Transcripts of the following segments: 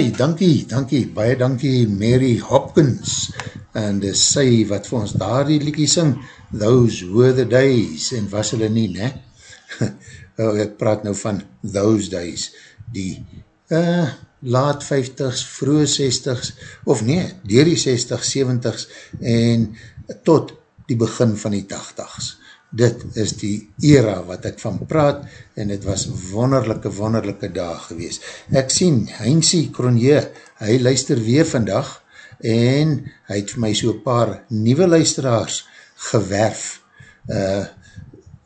Hy, dankie, dankie, baie dankie Mary Hopkins en dis sy wat vir ons daar die liekie sing, Those Were The Days, en was hulle nie, ne? oh, ek praat nou van Those Days, die uh, laat 50s, vroege 60s, of nee, dier die 60s, 70s, en tot die begin van die 80s. Dit is die era wat ek van praat, en het was wonderlijke, wonderlijke dag gewees. Ek sien, Heinzie Kronje, hy luister weer vandag, en hy het vir my so paar nieuwe luisteraars gewerf. Uh,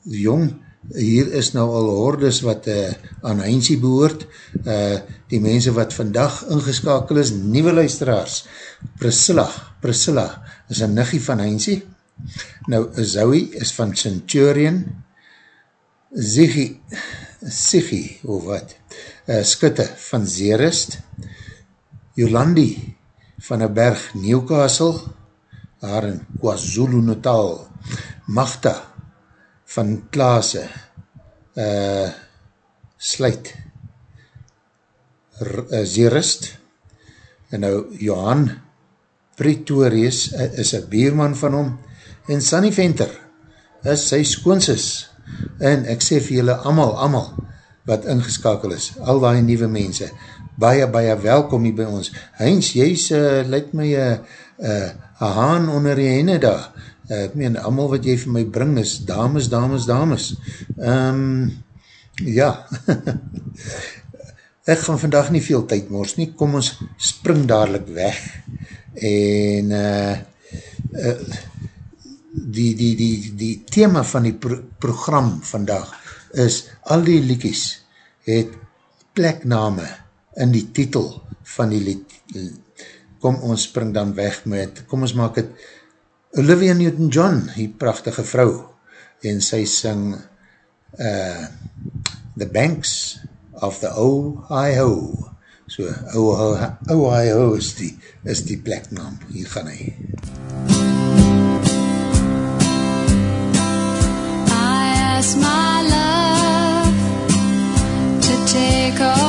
jong, hier is nou al hordes wat uh, aan Heinzie behoort, uh, die mense wat vandag ingeskakel is, nieuwe luisteraars, Priscilla, Priscilla is een niggie van Heinzie, nou Zoe is van Centurion, Ziggy, Ziggy, of wat, uh, Skutte van Zerist, Jolandi van een berg Newcastle, daar in KwaZulu Natal, Magda van Klaase, uh, Sluit, uh, Zerist, en nou Johan Pretorius uh, is een bierman van hom, en Sunny Venter is sy skoonsis, en ek sê vir julle amal, amal, wat ingeskakel is, al die nieuwe mense, baie, baie welkom hier by ons. Heinz, jy is, uh, lyk my, een uh, uh, haan onder die henne daar. Uh, ek meen, amal wat jy vir my bring is, dames, dames, dames. Um, ja, ek gaan vandag nie veel tyd mors nie, kom ons spring dadelijk weg. En, uh, uh, die, die, die, die thema van die pro program vandag is al die liekies het plekname in die titel van die lied. Kom ons spring dan weg met, kom ons maak het Olivia Newton-John, die prachtige vrou, en sy sing uh, The Banks of the Ohio. So, Ohio is die, is die pleknaam. Hier gaan hy. I asked my love to take a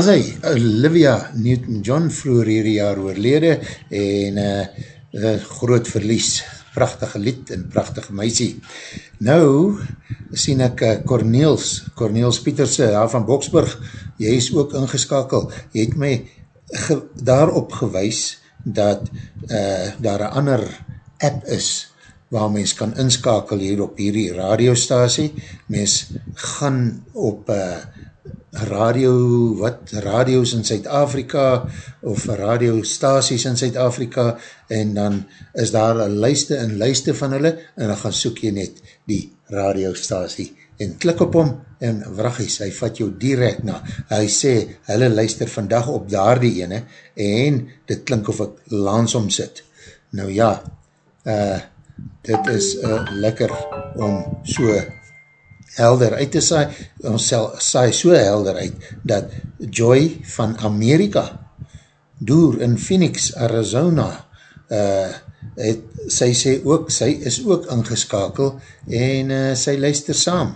as hy, Olivia Newton-John vroeger hierdie jaar oorlede en uh, groot verlies, prachtige lied en prachtige meisie. Nou sien ek uh, Corneels, Corneels Pieterse, daar van Boksburg, jy is ook ingeskakel, jy het my ge, daarop gewys dat uh, daar een ander app is waar mens kan inskakel hier op hierdie radiostasie. Mens gaan op uh, radio, wat, radio's in Zuid-Afrika of radiostasies in Zuid-Afrika en dan is daar een luiste en luiste van hulle en dan gaan soek jy net die radiostasie en klik op hom en wraggies, hy vat jou direct na. Hy sê, hulle luister vandag op daar die ene en dit klink of ek lansom sit. Nou ja, uh, dit is uh, lekker om so helder uit te saai, ons saai so helder uit, dat Joy van Amerika, door in Phoenix, Arizona, uh, het, sy sê ook, sy is ook ingeskakel, en uh, sy luister saam,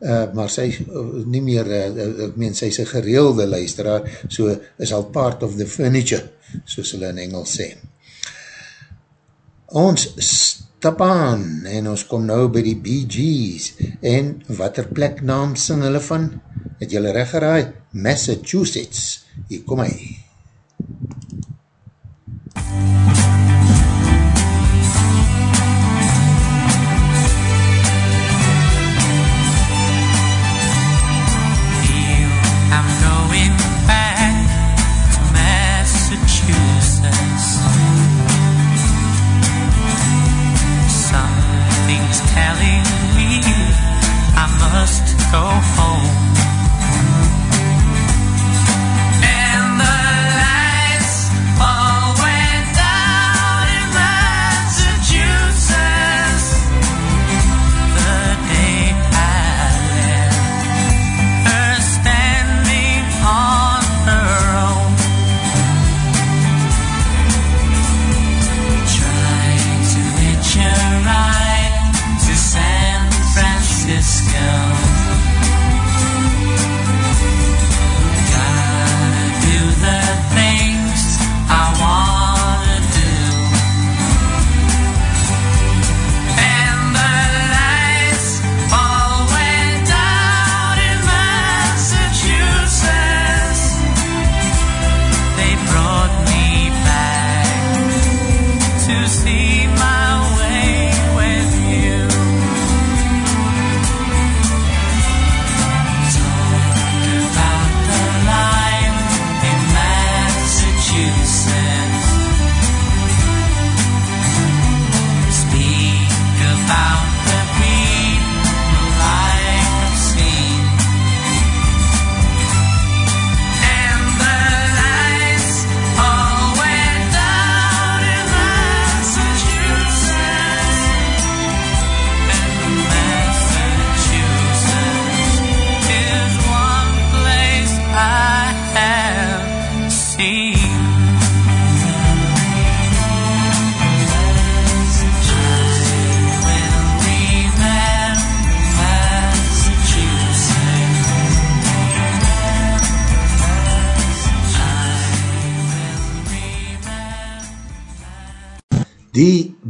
uh, maar sy uh, nie meer, uh, ek meen, sy is een gereelde luisteraar, so is al part of the furniture, soos hulle in Engels sê. Ons stap aan en ons kom nou by die Bee Gees en wat er pleknaam sing hulle van? Het julle recht geraai? Massachusetts. Hier kom hy. Die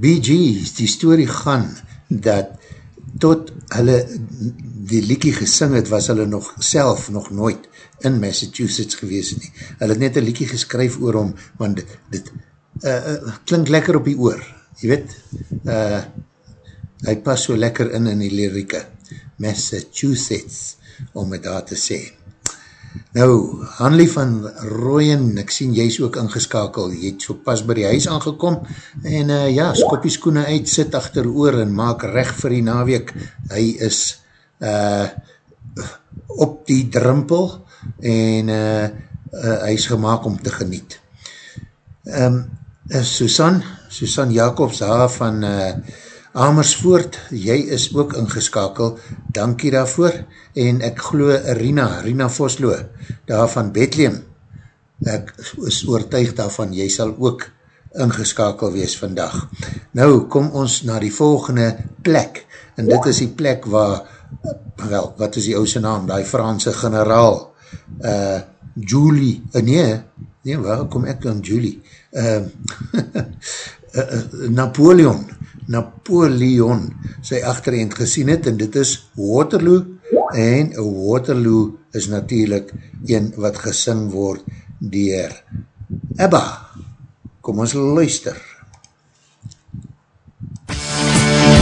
Bee Gees, die story gaan dat tot hulle die liekie gesing het, was hulle nog self nog nooit in Massachusetts gewees nie. Hulle het net een liekie geskryf oor hom, want dit, dit uh, uh, klink lekker op die oor, jy weet, uh, hy pas so lekker in in die lirieke, Massachusetts, om het daar te sê. Nou, Hanlie van Rooien, ek sien jy is ook ingeskakel, jy het so pas by die huis aangekom, en uh, ja, skop die skoene uit, sit achter oor en maak recht vir die naweek, hy is uh, op die drimpel, en uh, uh, hy is gemaakt om te geniet. Um, uh, Susan, Susan Jacobs, daar van uh, Amersfoort, jy is ook ingeskakel, dankie daarvoor, en ek glo Rina, Rina Voslo, daar van Bethlehem, ek is oortuig daarvan, jy sal ook ingeskakel wees vandag. Nou, kom ons na die volgende plek, en dit is die plek waar, wel, wat is die ouse naam, die Franse generaal, uh, Julie, uh, nee, nee, waar kom ek aan Julie? Uh, Napoleon, Napoleon, sy achterend gesien het, en dit is Waterloo, en Waterloo is natuurlijk een wat gesing word dier Ebba. Kom ons luister. as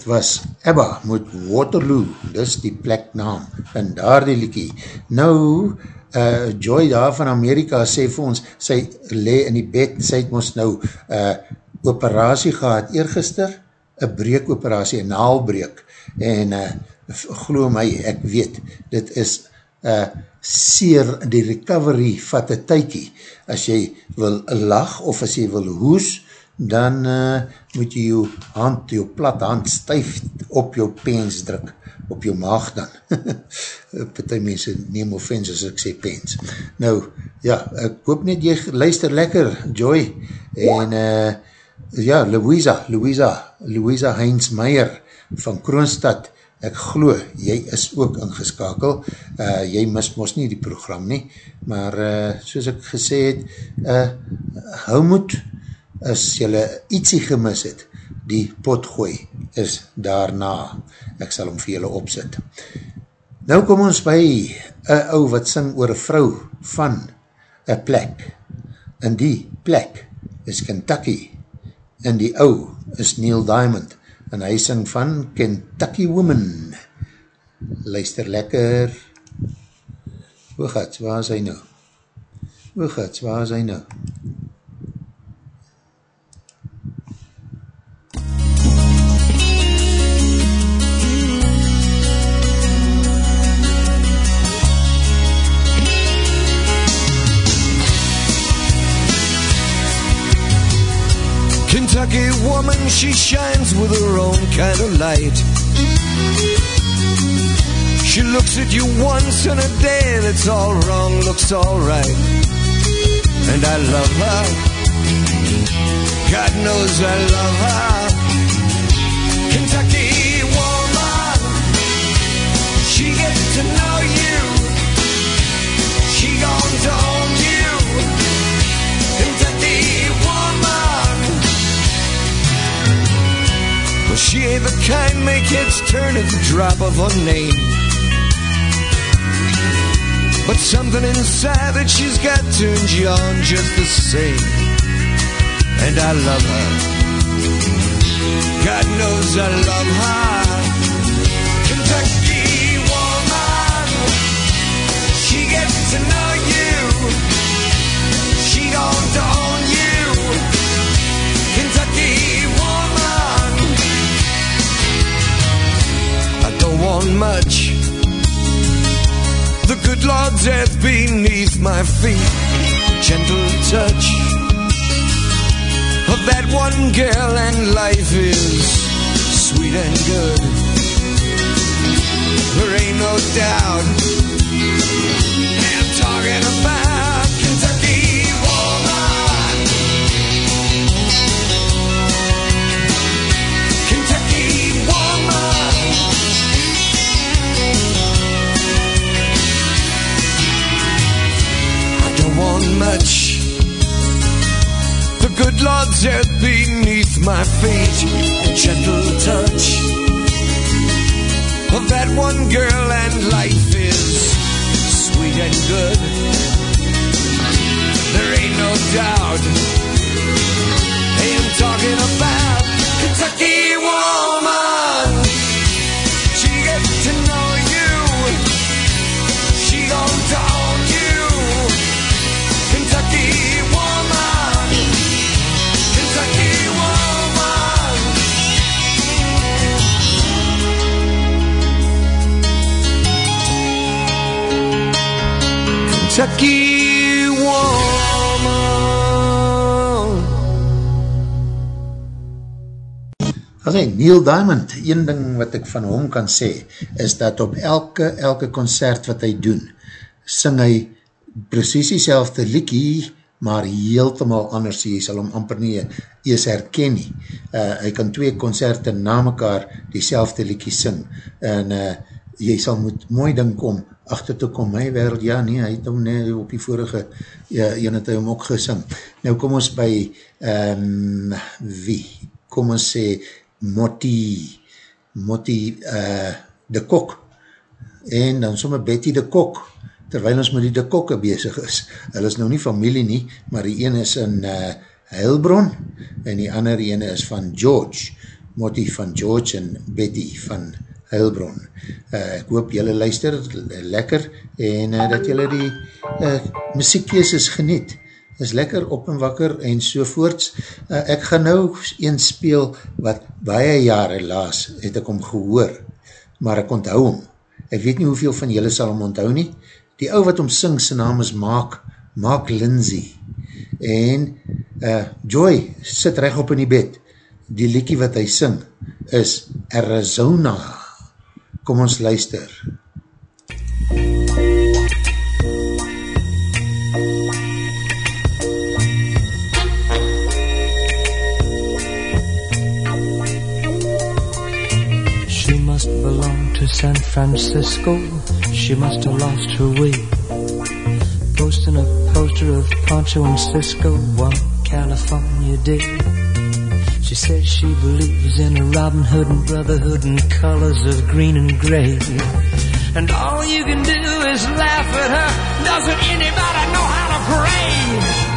dit was Ebba met Waterloo, dis die pleknaam, en daar die liekie. Nou, uh, Joy daar van Amerika sê vir ons, sy le in die bed, sy het ons nou uh, operatie gehad, eergister, een breekoperatie, een naalbreek, en uh, glo my, ek weet, dit is uh, seer, die recovery vat een tykie, as jy wil lag, of as jy wil hoes, dan uh, moet jy jou hand, jou plat hand stuif op jou pens druk, op jou maag dan. Partij mense neem offense as ek sê pens. Nou, ja, ek hoop net jy luister lekker, Joy, en uh, ja, Louisa, Louisa, Louisa Heinz Meyer van Kroonstad, ek glo, jy is ook ingeskakel, uh, jy mis mos nie die program nie, maar uh, soos ek gesê het, uh, hou moet, as jylle ietsie gemis het, die potgooi is daarna. Ek sal hom vir jylle opzit. Nou kom ons by een ou wat sing oor een vrou van een plek. En die plek is Kentucky. En die ou is Neil Diamond. En hy sing van Kentucky Woman. Luister lekker. Hoogats, waar is hy nou? Hoogats, waar is hy nou? Kentucky woman, she shines with her own kind of light. She looks at you once in a day that's all wrong, looks all right. And I love her. God knows I love her. Well, she ain't the kind make heads turn at the drop of her name. But something inside that she's got turns you on just the same. And I love her. God knows I love her. I much. The good Lord's earth beneath my feet. Gentle touch of that one girl, and life is sweet and good. There ain't no doubt. I'm talking much. The good Lord's earth beneath my feet. A gentle touch of that one girl, and life is sweet and good. There ain't no doubt. Hey, I'm talking about Kentucky Kentucky woman. Okay, Neil Diamond, een ding wat ek van hom kan sê, is dat op elke, elke concert wat hy doen, sing hy precies die selfde liekie, maar heeltemaal anders, jy sal hom amper nie ees herken nie. Uh, hy kan twee concerte na mekaar die selfde liekie sing, en uh, jy sal moet mooi dink om achter te kom, my wereld, ja nie, hy het hom nie op die vorige, ja, een het hy hom ook gesing. Nou kom ons by, um, wie? Kom ons sê, Motti, Motti uh, de Kok, en dan somme Betty de Kok, terwijl ons met die de Kokke bezig is. Hulle is nou nie familie nie, maar die ene is in uh, Heilbron, en die ander ene is van George, Motti van George en Betty van Heilbron. Uh, ek hoop jylle luister lekker, en uh, dat jylle die uh, muziekkeeses geniet is lekker op en wakker en sovoorts. Uh, ek gaan nou een speel wat baie jare laas het ek om gehoor, maar ek onthou hom. Ek weet nie hoeveel van julle sal hom onthou nie. Die ou wat hom sing, sy naam is Mark, Mark Lindsay. En uh, Joy sit recht op in die bed. Die liekie wat hy sing is Arizona. Kom ons luister. She must belong to San Francisco. She must have lost her way. Posting a poster of Poncho and Cisco one California day. She says she believes in a Robin Hood and brotherhood and colors of green and gray. And all you can do is laugh at her. Doesn't anybody know how to pray?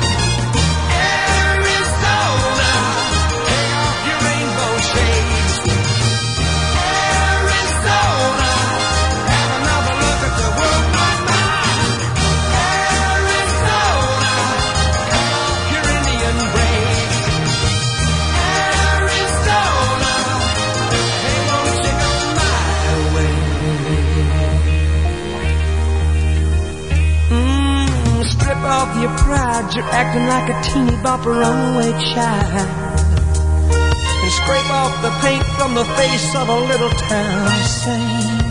Your pride, you're acting like a teeny bopper runaway child. And scrape off the paint from the face of a little town. Saint.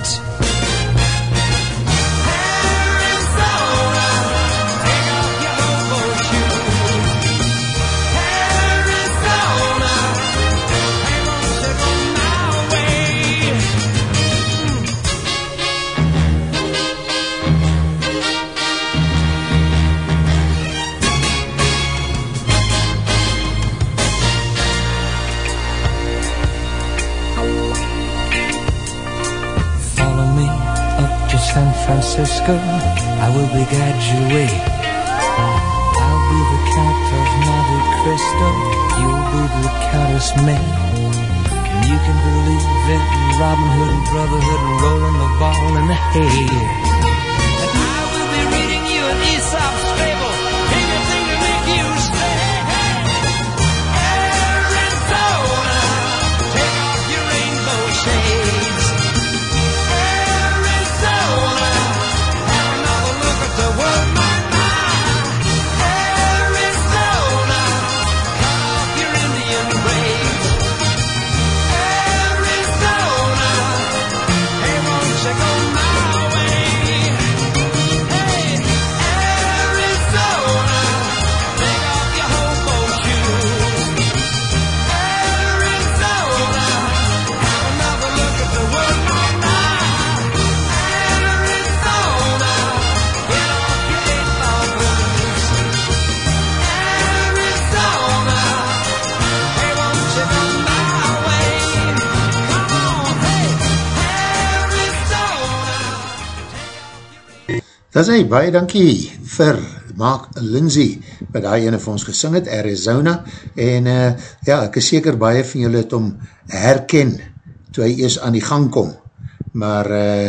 Francisco, I will be guide your. I'll be the Count of Monte Cristo, you'll be the Countess May. You can believe in Robin Hood and Brotherhood and rolling the ball in the hay. Dat is hy, baie dankie vir Mark Lindsay, wat hy ene vir ons gesing het, Arizona, en uh, ja, ek is seker baie van julle het om herken, toe hy eers aan die gang kom, maar uh,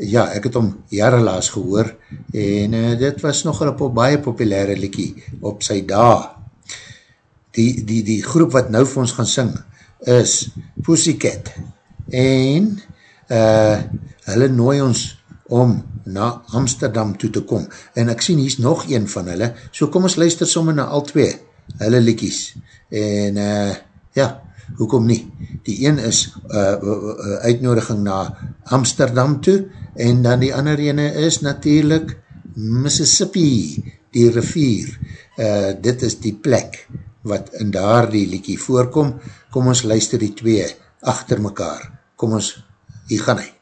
ja, ek het om jarelaas gehoor, en uh, dit was nogal een baie populaire liekie op sy dag. Die, die, die groep wat nou vir ons gaan sing, is Pussycat, en uh, hulle nooi ons om na Amsterdam toe te kom. En ek sien, hier is nog een van hulle, so kom ons luister somme na al twee, hulle liekies. En uh, ja, hoekom nie? Die een is uh, uitnodiging na Amsterdam toe, en dan die ander ene is natuurlijk Mississippi, die rivier. Uh, dit is die plek wat in daar die liekie voorkom. Kom ons luister die twee achter mekaar. Kom ons, hier gaan hy.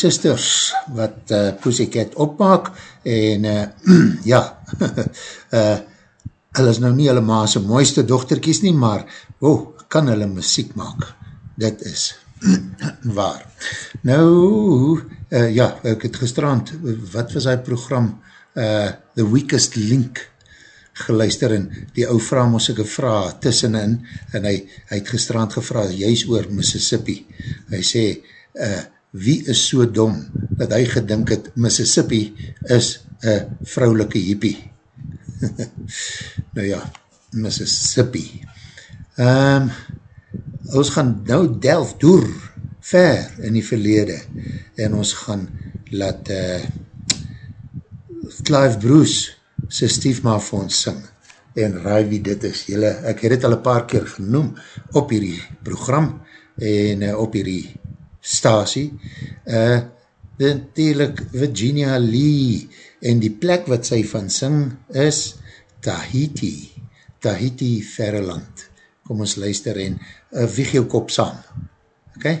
sisters wat uh, Pussycat opmaak en uh, ja, uh, hulle is nou nie hulle maas mooiste dochterkies nie, maar oh, kan hulle muziek maak. Dit is waar. Nou, uh, ja, ek het gestrand, wat was hy program? Uh, The Weakest Link geluister en die ou vraag moes ek vraag tussenin en hy, hy het gestrand gevraag, juist oor Mississippi. Hy sê, uh, wie is so dom dat hy gedink het Mississippi is een vrouwelike hippie. nou ja, Mississippi. Um, ons gaan nou delf door ver in die verlede en ons gaan laat uh, Clive Bruce sy stiefma vir ons sing en raai wie dit is. Julle, ek het het al een paar keer genoem op hierdie program en uh, op hierdie stasie. Uh, natuurlijk Virginia Lee en die plek wat sy van sing is Tahiti. Tahiti Verreland. Kom ons luister en uh, wieg jou kop saam. Oké? Okay?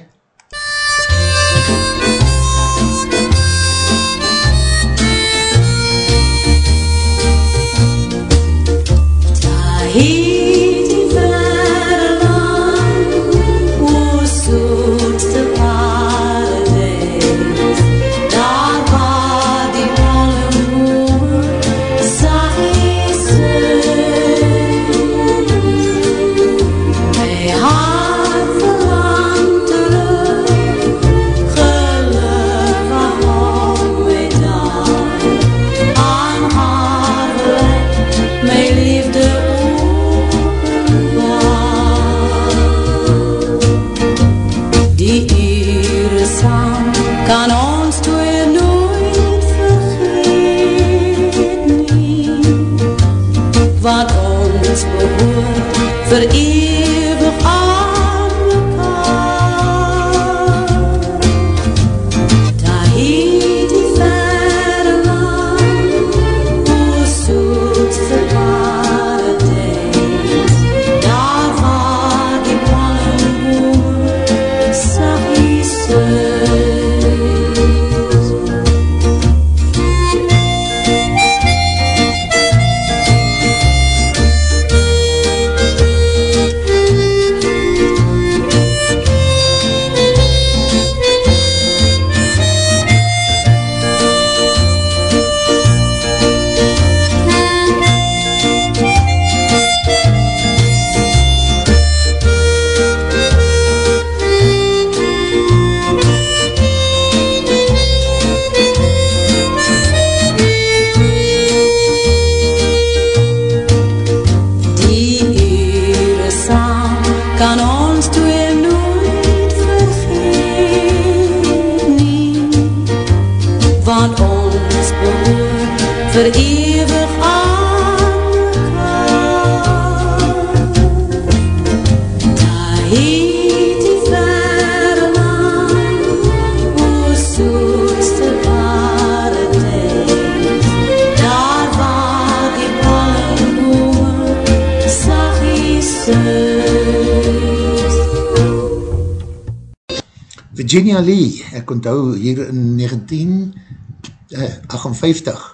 Virginia Lee, ek onthou hier in 1958 eh,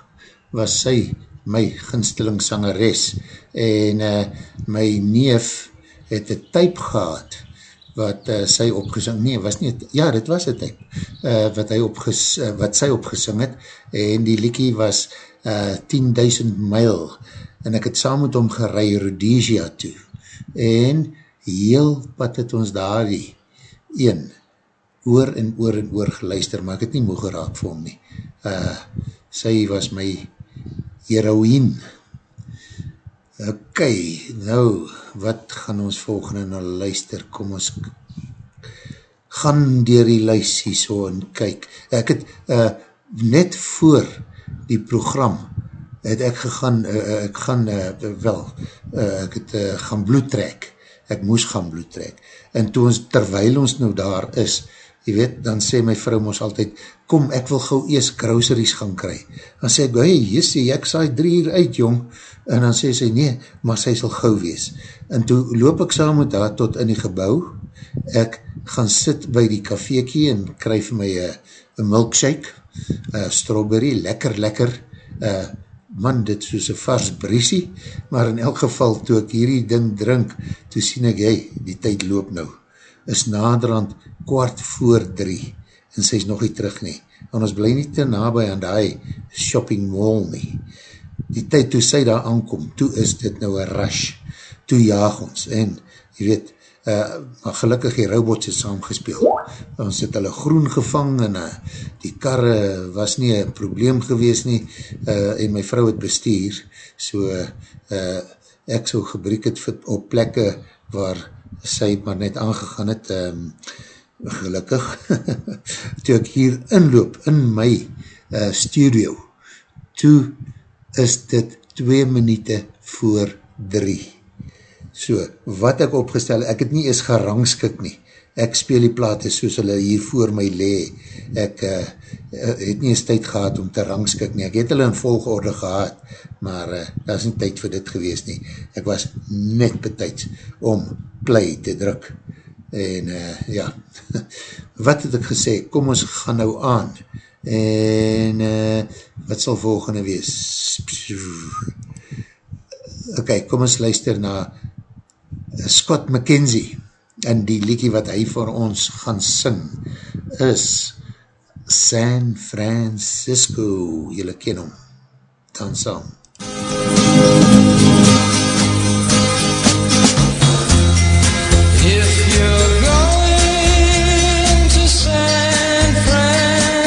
was sy my ginsteling sangeres en uh, my neef het een type gehad wat uh, sy opgesing, nee, was nie, ja, dit was een type, uh, wat, hy opges, uh, wat sy opgesing het en die liekie was uh, 10.000 mile en ek het saam met hom gerei Rhodesia toe en heel wat het ons daar die een oor en oor en oor geluister, maar ek het nie moe geraak vir hom nie. Uh, sy was my heroïne. Ok, nou, wat gaan ons volgende na luister? Kom ons gaan dier die luis hier so en kyk. Ek het uh, net voor die program het ek gegaan, uh, ek gaan, uh, wel, uh, ek het uh, gaan bloed trek. Ek moes gaan bloed trek. En toe ons, terwijl ons nou daar is, jy weet, dan sê my vrou ons altyd, kom, ek wil gauw eers groceries gaan kry. Dan sê ek, hey, jissie, ek saai drie uur uit, jong. En dan sê sy, nee, maar sy sal gauw wees. En toe loop ek saam met haar tot in die gebouw, ek gaan sit by die kafeekie en kry vir my een milkshake, a strawberry, lekker, lekker, uh, man, dit soos een vars briesie, maar in elk geval, toe ek hierdie ding drink, toe sien ek, hey, die tyd loop nou, is naderhand kwart voor drie, en sy is nog nie terug nie, want ons bly nie te nabij aan die shopping mall nie. Die tyd toe sy daar aankom, toe is dit nou een rush, toe jaag ons, en jy weet, uh, maar gelukkig die robots het saamgespeel. Ons het hulle groen gevang en uh, die karre was nie een probleem gewees nie uh, en my vrou het bestuur, so uh, ek so gebruik het op plekke waar sy maar net aangegaan het, um, gelukkig, toe ek hier inloop in my uh, studio, toe is dit twee minute voor drie. So, wat ek opgestel, ek het nie eens gerangskik nie. Ek speel die plate soos hulle hier voor my lee. Ek uh, het nie eens tyd gehad om te rangskik nie. Ek het hulle in volgorde gehad, maar uh, daar is nie tyd vir dit gewees nie. Ek was net betijds om play te druk. En uh, ja, wat het ek gesê? Kom ons gaan nou aan. En uh, wat sal volgende wees? Ok, kom ons luister na Scott McKenzie en die liedje wat hy vir ons gaan sing is San Francisco jylle ken hom dan saam If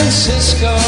Francisco,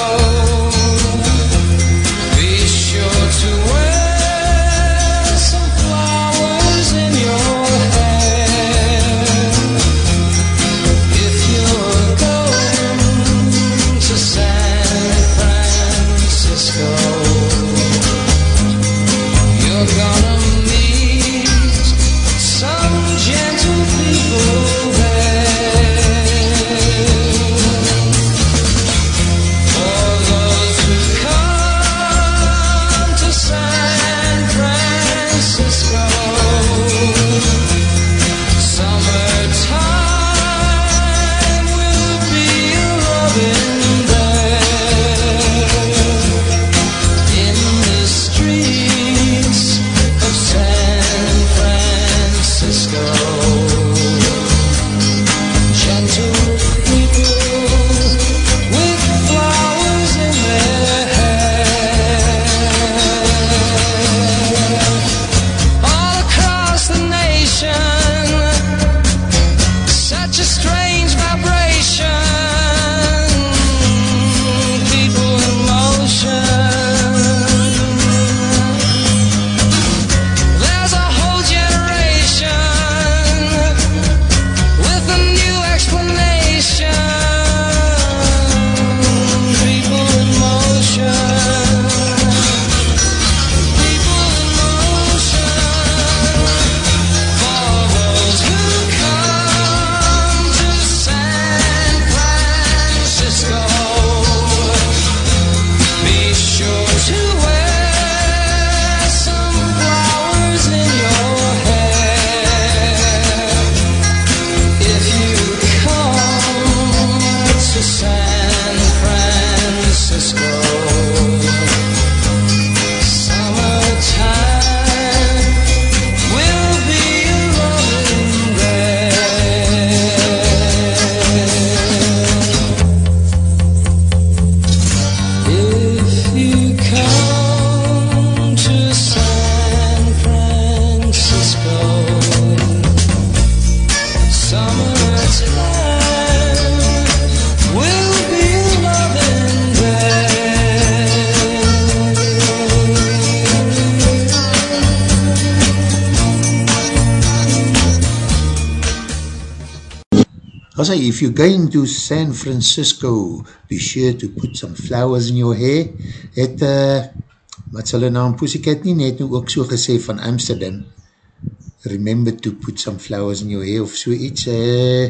to San Francisco, be sure to put some flowers in your hair. Het, uh, wat sal hulle naam Pussycat nie net nou ook so gesê van Amsterdam? remember to put some flowers in your hair of so iets, uh,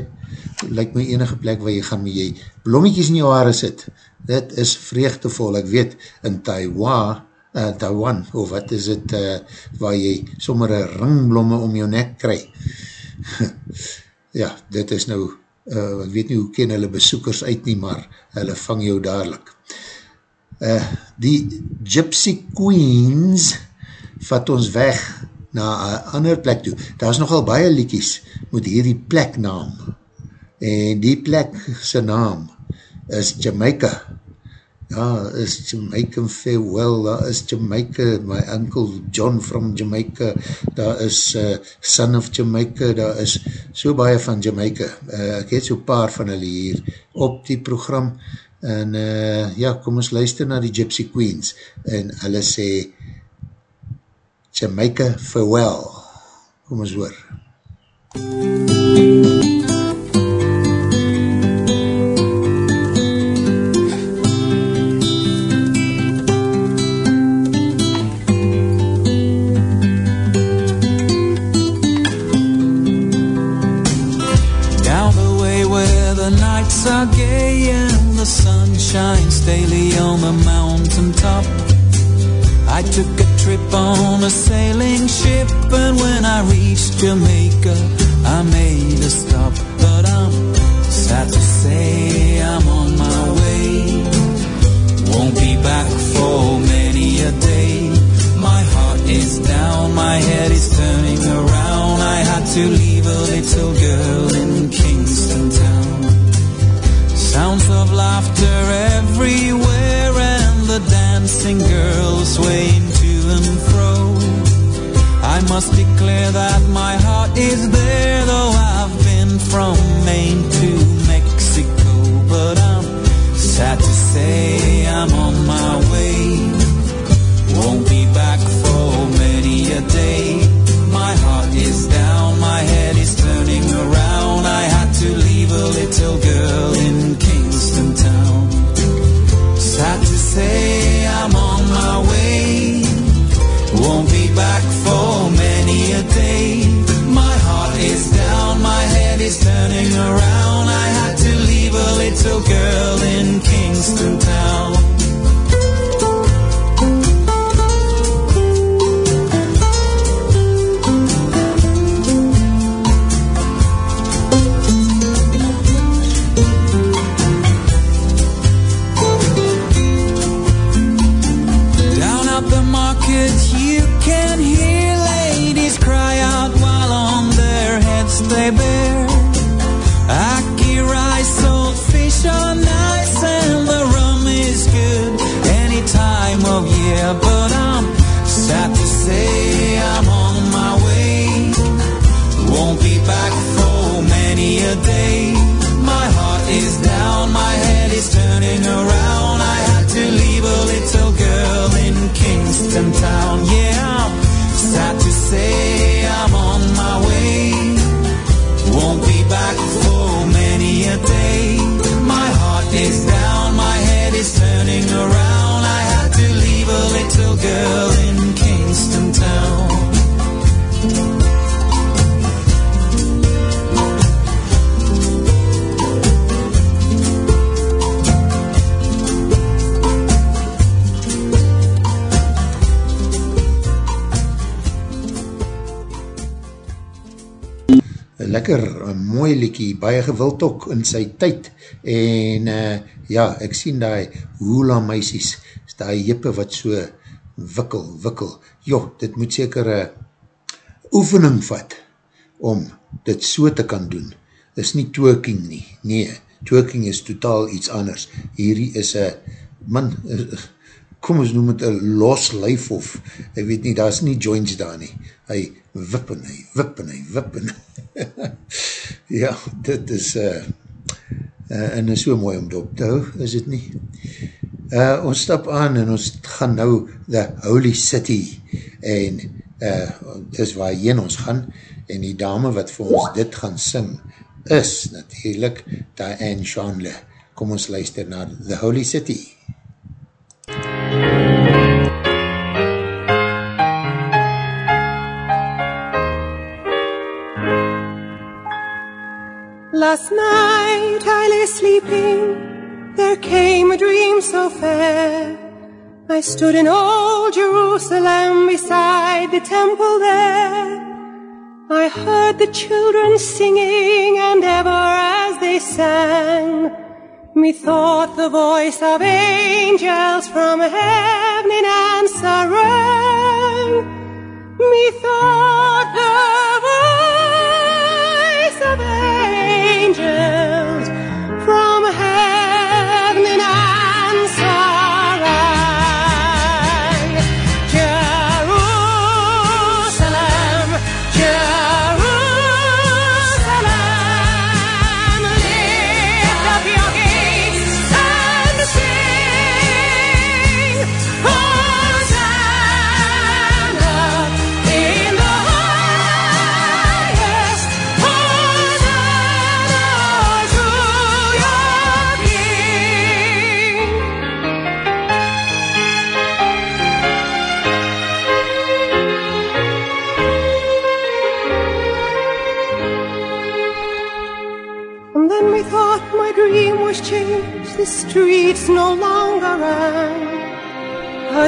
like my enige plek waar jy gaan met jy blommetjies in jou haare sit, dit is vreugdevol, ek weet, in Taiwan, uh, Taiwan, of wat is het, uh, waar jy sommer een ringblomme om jou nek kry. ja, dit is nou, uh, ek weet nie hoe ken hulle besoekers uit nie, maar hulle vang jou dadelijk. Uh, die Gypsy Queens vat ons weg na een ander plek toe. Daar is nogal baie liekies met hierdie pleknaam. En die plek sy naam is Jamaica. Ja, is Jamaican farewell, daar is Jamaica, my uncle John from Jamaica, daar is uh, son of Jamaica, daar is so baie van Jamaica. Uh, ek het so paar van hulle hier op die program, en uh, ja, kom ons luister na die Gypsy Queens, en hulle sê, Jamaica Farewell. Kom ons hoor. Down lekker, mooi liekie, baie gewild ook in sy tyd, en uh, ja, ek sien die hula meisies, is die jippe wat so wikkel, wikkel, joh, dit moet seker een oefening vat, om dit so te kan doen, is nie twerking nie, nee, twerking is totaal iets anders, hierdie is een, man, uh, kom ons noem het een los lijf of, ek weet nie, daar is nie joints daar nie, hy wip en hy wip en hy wip en ja, dit is uh, uh, en is so mooi om dop te hou, is het nie? Uh, ons stap aan en ons gaan nou the Holy City en uh, dis waar heen ons gaan en die dame wat vir ons dit gaan sing is natuurlijk Diane Shanle. Kom ons luister na the Holy City. Last night I lay sleeping, there came a dream so fair. I stood in old Jerusalem beside the temple there. I heard the children singing, and ever as they sang, methought the voice of angels from heaven in answer rang. Methought the voice of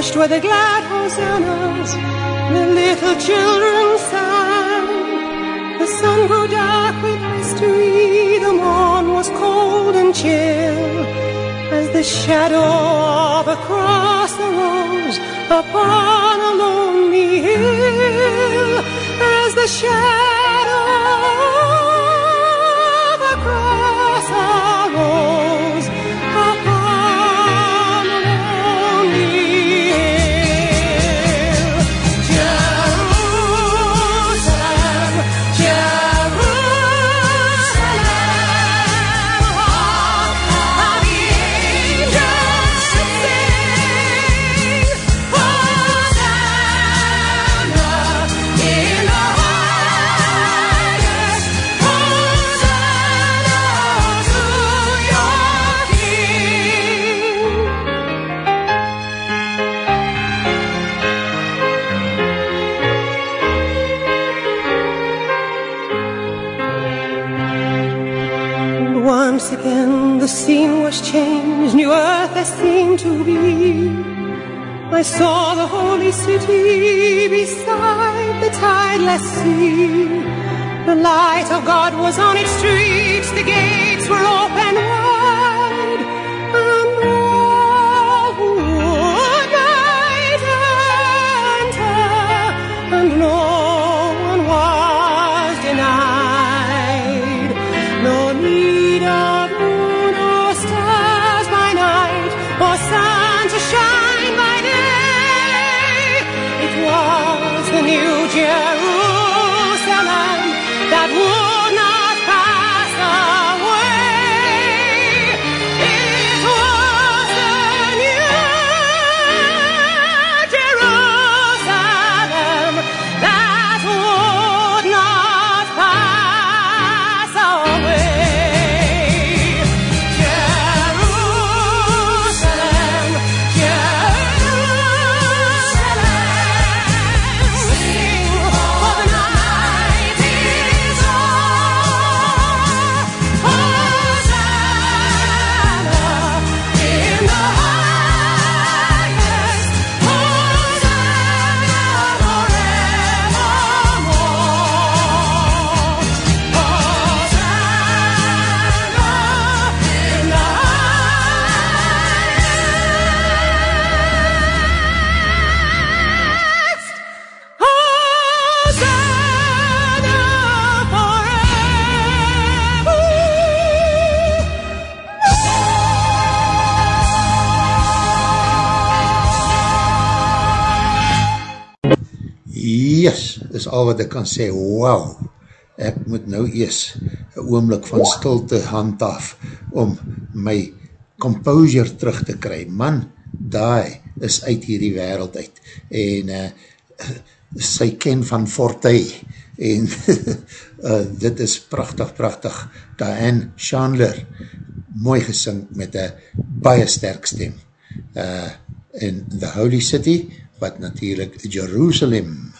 Hushed were the glad hosannas, the little children sang. The sun grew dark with mystery, the morn was cold and chill. As the shadow of a cross arose upon a lonely hill, as the shadow saw the holy city beside the tideless sea. The light of God was on its streets, the gates were open is al wat ek kan sê, wow, ek moet nou eers een oomlik van stilte handhaaf om my composure terug te kry. Man, daai is uit hierdie wereld uit. En uh, sy ken van Forte en uh, dit is prachtig, prachtig. Diane Chandler, mooi gesing met een baie sterk stem. Uh, in The Holy City, wat natuurlijk Jerusalem,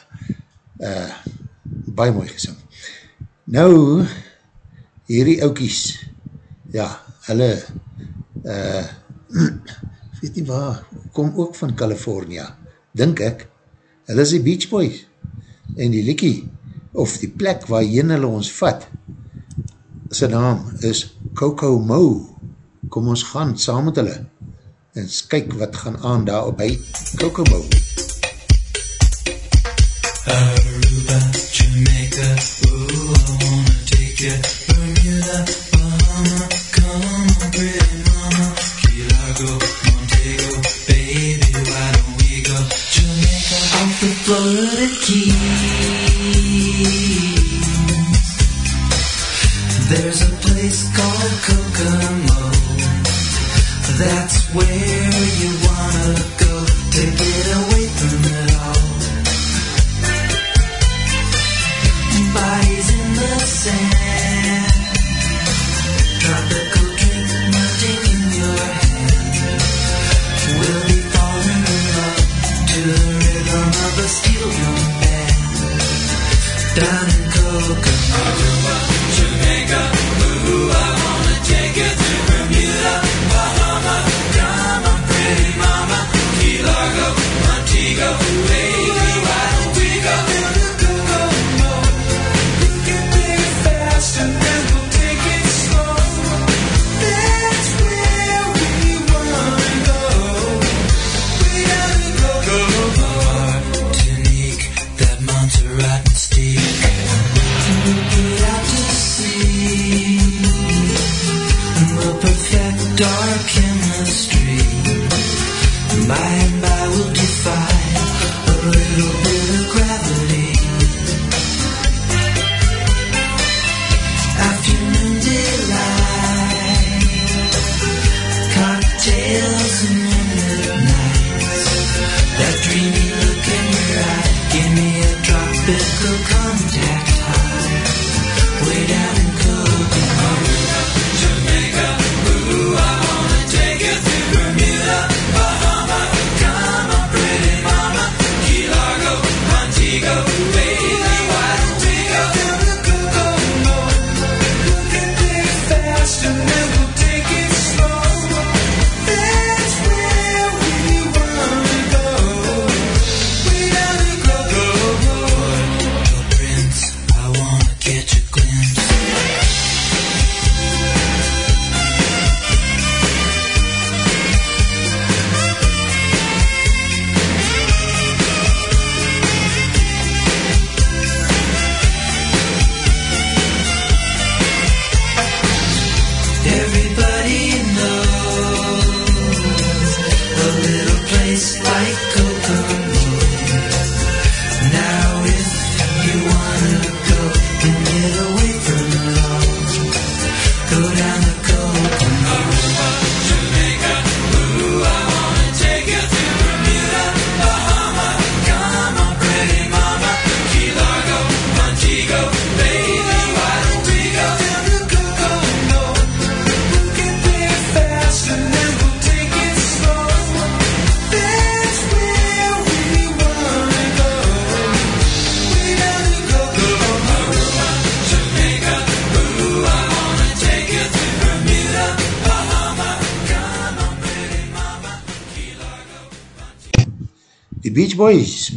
Uh, baie mooi gesing. Nou, hierdie oukies, ja, hulle, uh, weet nie waar, kom ook van California, dink ek, hulle is die Beach Boys, en die liekie, of die plek waar jyn hulle ons vat, sy naam is Coco Mo, kom ons gaan saam met hulle, en kyk wat gaan aan daar op by Kokomo. Uh. Eh,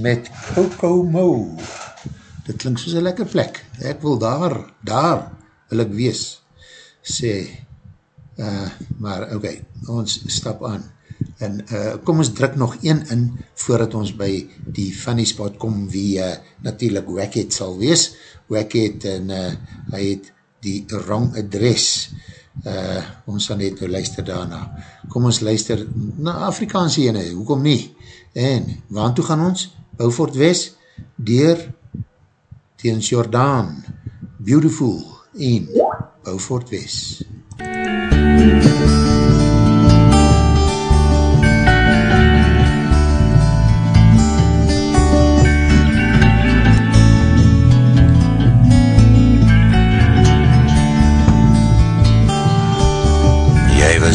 met Kokomo. Dit klink soos een lekker plek. Ek wil daar, daar wil ek wees, sê. Uh, maar ok, ons stap aan. En uh, kom ons druk nog een in, voordat ons by die funny spot kom, wie uh, natuurlijk Wackhead sal wees. Wackhead en uh, hy het die wrong adres. Uh, ons sal net nou luister daarna. Kom ons luister na Afrikaanse ene, hoekom nie? En, waan toe gaan ons? Beaufort West, Deur, Teens Jordaan, Beautiful en Beaufort West.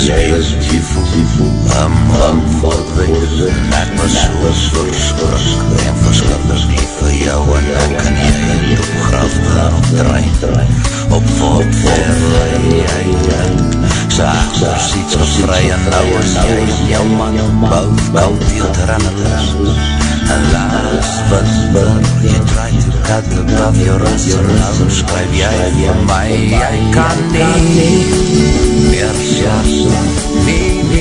Jy was beautiful 'n man voorbrengen Laat me so verstruk En verskinders nie vir jou En dan kan jy in jou graf gaan draai Op volk verre jy Saak daar siet gevry en nou is jy Jou man bou, bou die trannelers En laas wat burg Jy draai die kat above your ass En nou skryf jy vir my Jy kan nie Meer sjars Nie, nie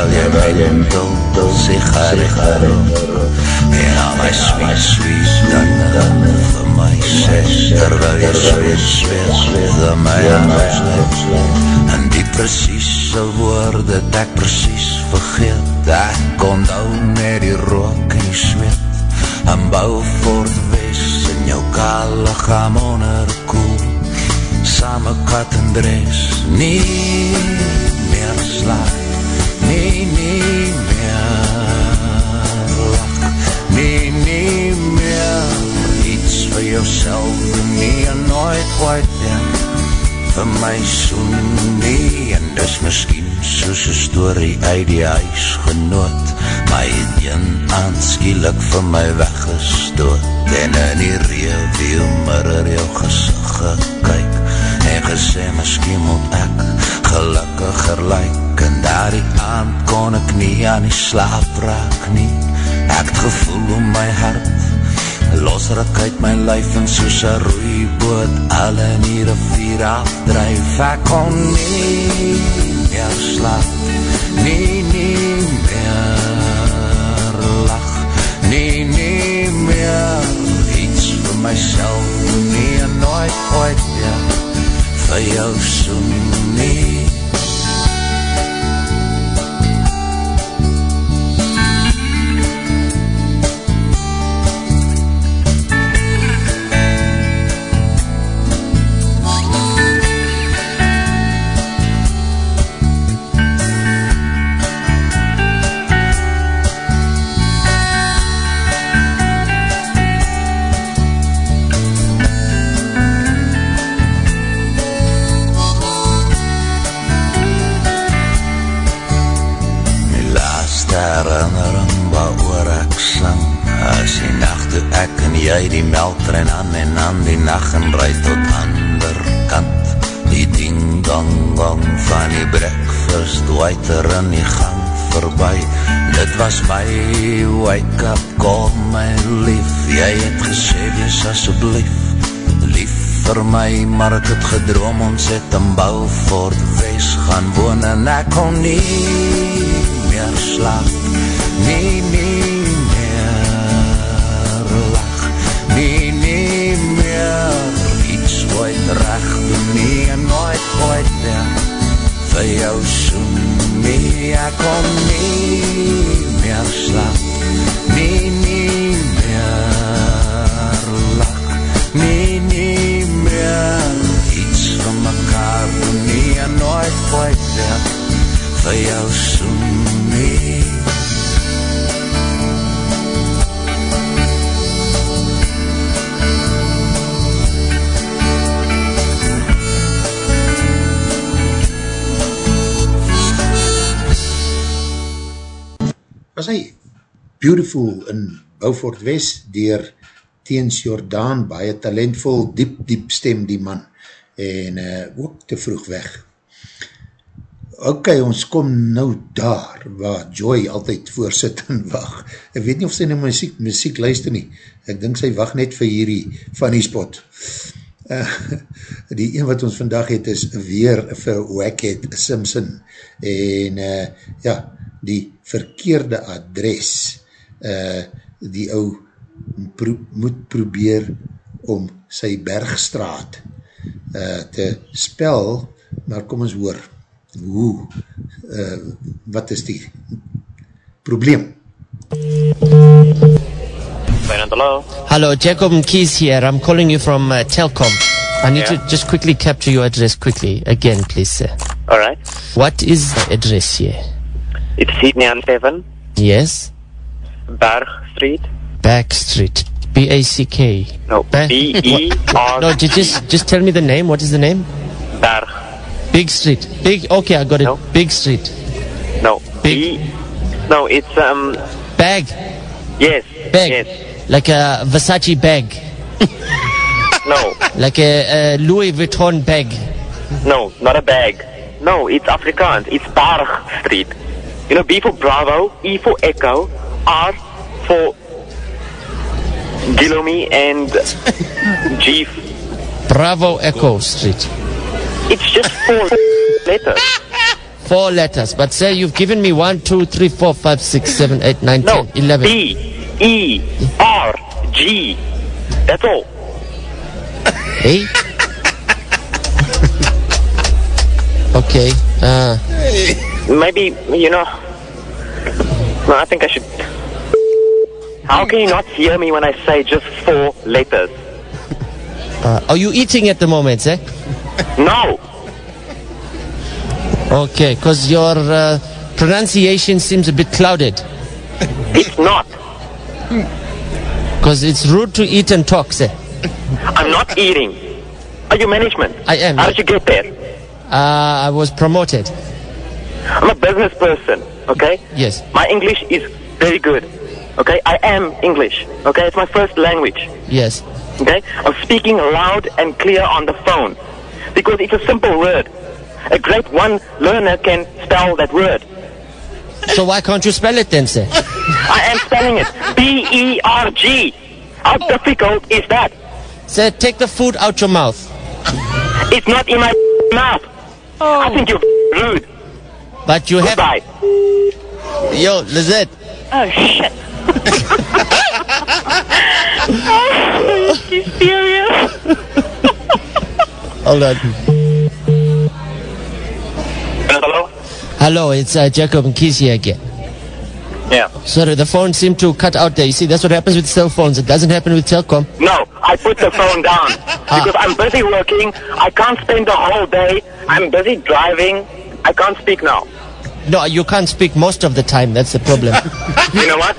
Terwyl jy my dentel sigaret En al my sweet, sweet dan vir my sê Terwyl jy sweet, sweet, sweet dan my anders En die precieze woorde dat ek precies vergeet. Ek kon nou met die rook en die sweet En bou voort wees in jou kale gaan onder koel Same kat en dres Nie slag Nee, nee meer lach Nee, nee meer iets vir jouself Nee, nooit ooit weer vir my soen Nee, en dis miskien soos een story uit die huis genoot My het een aanskielik vir my weggestoot En in die review mirror jou gezicht gekyk En gesê, miskien moet ek gelukkiger lyk En daar die aand kon ek nie aan die slaap raak nie. Ek het gevoel om my hart Losrik uit my lyf en soos een roeiboot Alle in die rivier afdrijf Ek kon nie meer slaap Nie, nie meer lach Nie, nie meer iets vir myself Nie nooit ooit weer vir jou soen nie jy die meldtrein aan en aan die nacht en rijd tot ander kant. Die ding dong dong van die breakfast waiter in die gang voorbij dit was my wake up call my lief. Jy het gesê wees asjeblief lief vir my maar ek het gedroom ons het in Bouwvoort wees gaan woon en ek kon nie meer slaap. Nie nie nie en nooit ooit weer vir jou soen nie, ek kom nie meer slaap nie, nie meer lach. Nie, nie meer iets van mekaar nie en nooit ooit weer vir jou soen nie was hy beautiful in Beaufort West dier Teens Jordaan, baie talentvol, diep, diep stem die man, en uh, ook te vroeg weg. Ok, ons kom nou daar, waar Joy altyd voorsit en wacht. Ek weet nie of sy nou muziek, muziek luister nie, ek dink sy wacht net vir hierdie funny spot. Uh, die een wat ons vandag het is weer vir Wackhead Simpson, en uh, ja, die verkeerde adres uh, die ou pro moet probeer om sy bergstraat uh, te spel, maar kom ons hoor hoe, uh, wat is die probleem? Hello. Hello, Jacob Keys here. I'm calling you from uh, Telcom. I need Yeah. to just quickly capture your address quickly. Again, please, sir. All right. What is the address here? It's Sydney and Seven, Yes? Berg Street. Back Street. B-A-C-K. No, Ba- B E R. No, ju- just, just tell me the name. What is the name? Berg. Big Street. Big, okay, I got it. No. Big Street. No. Big- B. No, it's um. Bag. Yes. Bag. Yes. Like a Versace bag. No. Like a, a Louis Vuitton bag. No, not a bag. No, it's Afrikaans. It's Berg Street. You know, B for Bravo, E for Echo, R for Gilomi, and G. f- Bravo Echo Street. It's just four letters. Four letters. But say you've given me one, two, three, four, five, six, seven, eight, nine, No, ten, eleven. B, E, R, G. That's all. Hey? okay. Uh, Maybe, you know. No, I think I should. How can you not hear me when I say just four letters? uh, are you eating at the moment, sir? No! Okay, because your uh, pronunciation seems a bit clouded. It's not. Because it's rude to eat and talk, sir. I'm not eating. Are you management? I am, How did you get there? Uh, I was promoted. I'm a business person, okay? Yes. My English is very good, okay? I am English, okay? It's my first language, Yes. okay? I'm speaking loud and clear on the phone because it's a simple word. A great one learner can spell that word. So why can't you spell it then, sir? I am spelling it B-E-R-G. How oh. difficult is that? Sir, take the food out your mouth. It's not in my mouth. Oh. I think you're rude. But you have... Goodbye. Yo, Lizette. Oh shit. oh, is she serious? Hold on. Hello? Hello, it's uh, Jacob and Keys here again. Yeah. Sorry, the phone seemed to cut out there. You see, that's what happens with cell phones. It doesn't happen with Telcom. No, I put the phone down because I'm busy working. I can't spend the whole day. I'm busy driving. I can't speak now. No, you can't speak most of the time. That's the problem. You know what?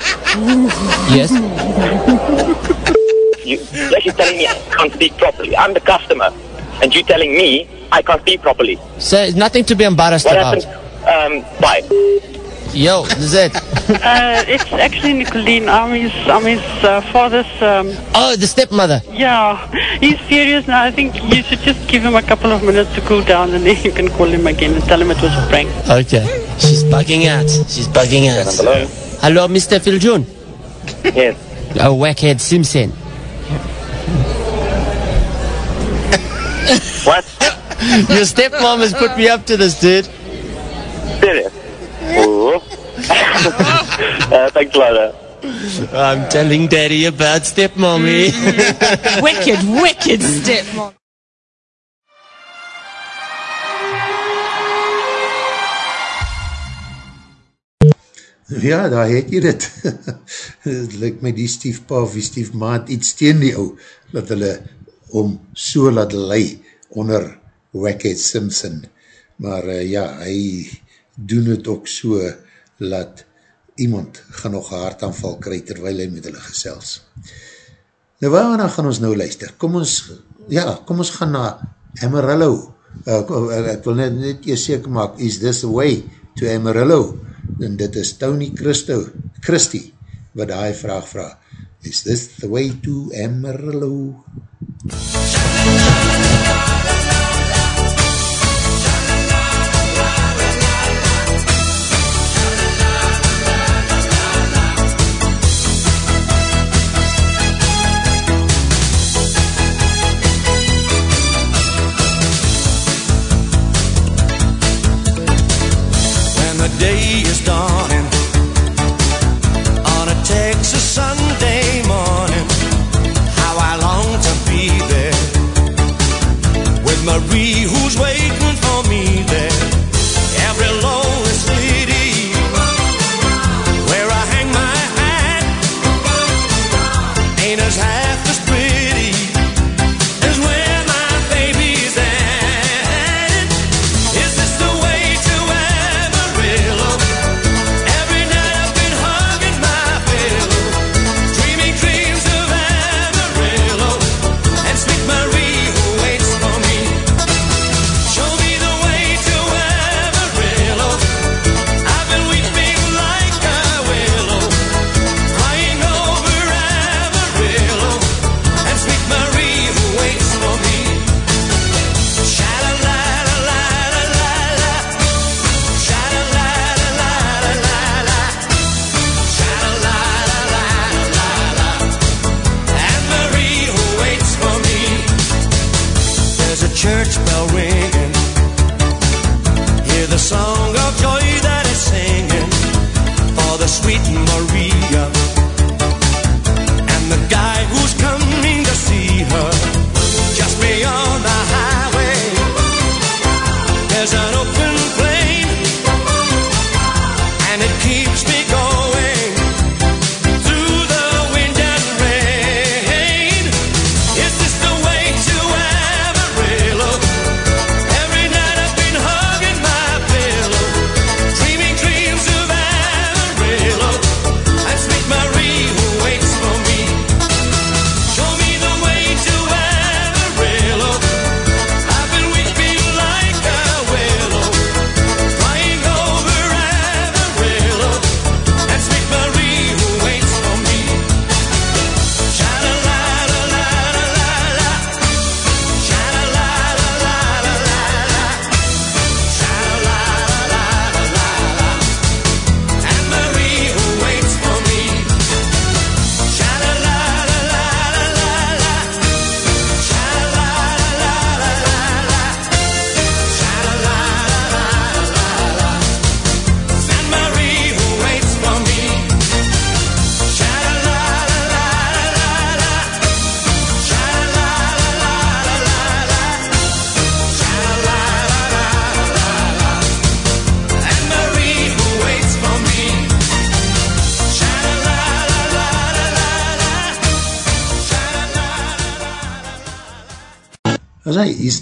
yes? You, you're telling me I can't speak properly. I'm the customer, and you're telling me I can't speak properly. Sir, it's nothing to be embarrassed What about. happened? Um, bye. Yo, Lizette. Uh, it's actually Nicolene. I'm his, I'm his uh, father's. Um, oh, the stepmother. Yeah, he's serious now. I think you should just give him a couple of minutes to cool down, and then you can call him again and tell him it was a prank. Okay. She's bugging out. She's bugging out. Hello? Hello, Mr. Philjun. Yes. Oh, wackhead Simpson. What? Your stepmom has put me up to this, dude. Serious? Uh, thanks a lot. uh. I'm telling daddy about stepmommy. wicked, wicked stepmom. Ja, daar het jy dit. Het lyk my die stiefpa of die stiefmaat iets teen die ou, dat hulle om so laat lei onder Wackhead Simpson. Maar uh, ja, hy doen het ook so, laat iemand gaan nog een hartaanval kry terwijl hy met hulle gesels. Nou waarna gaan ons nou luister? Kom ons, ja, kom ons gaan na Amarillo. Uh, ek wil net, net eers seker maak, is this the way to Amarillo? En dit is Tony Christo, Christie, wat die vraag vraag. Is this the way to Amarillo? when day is dawning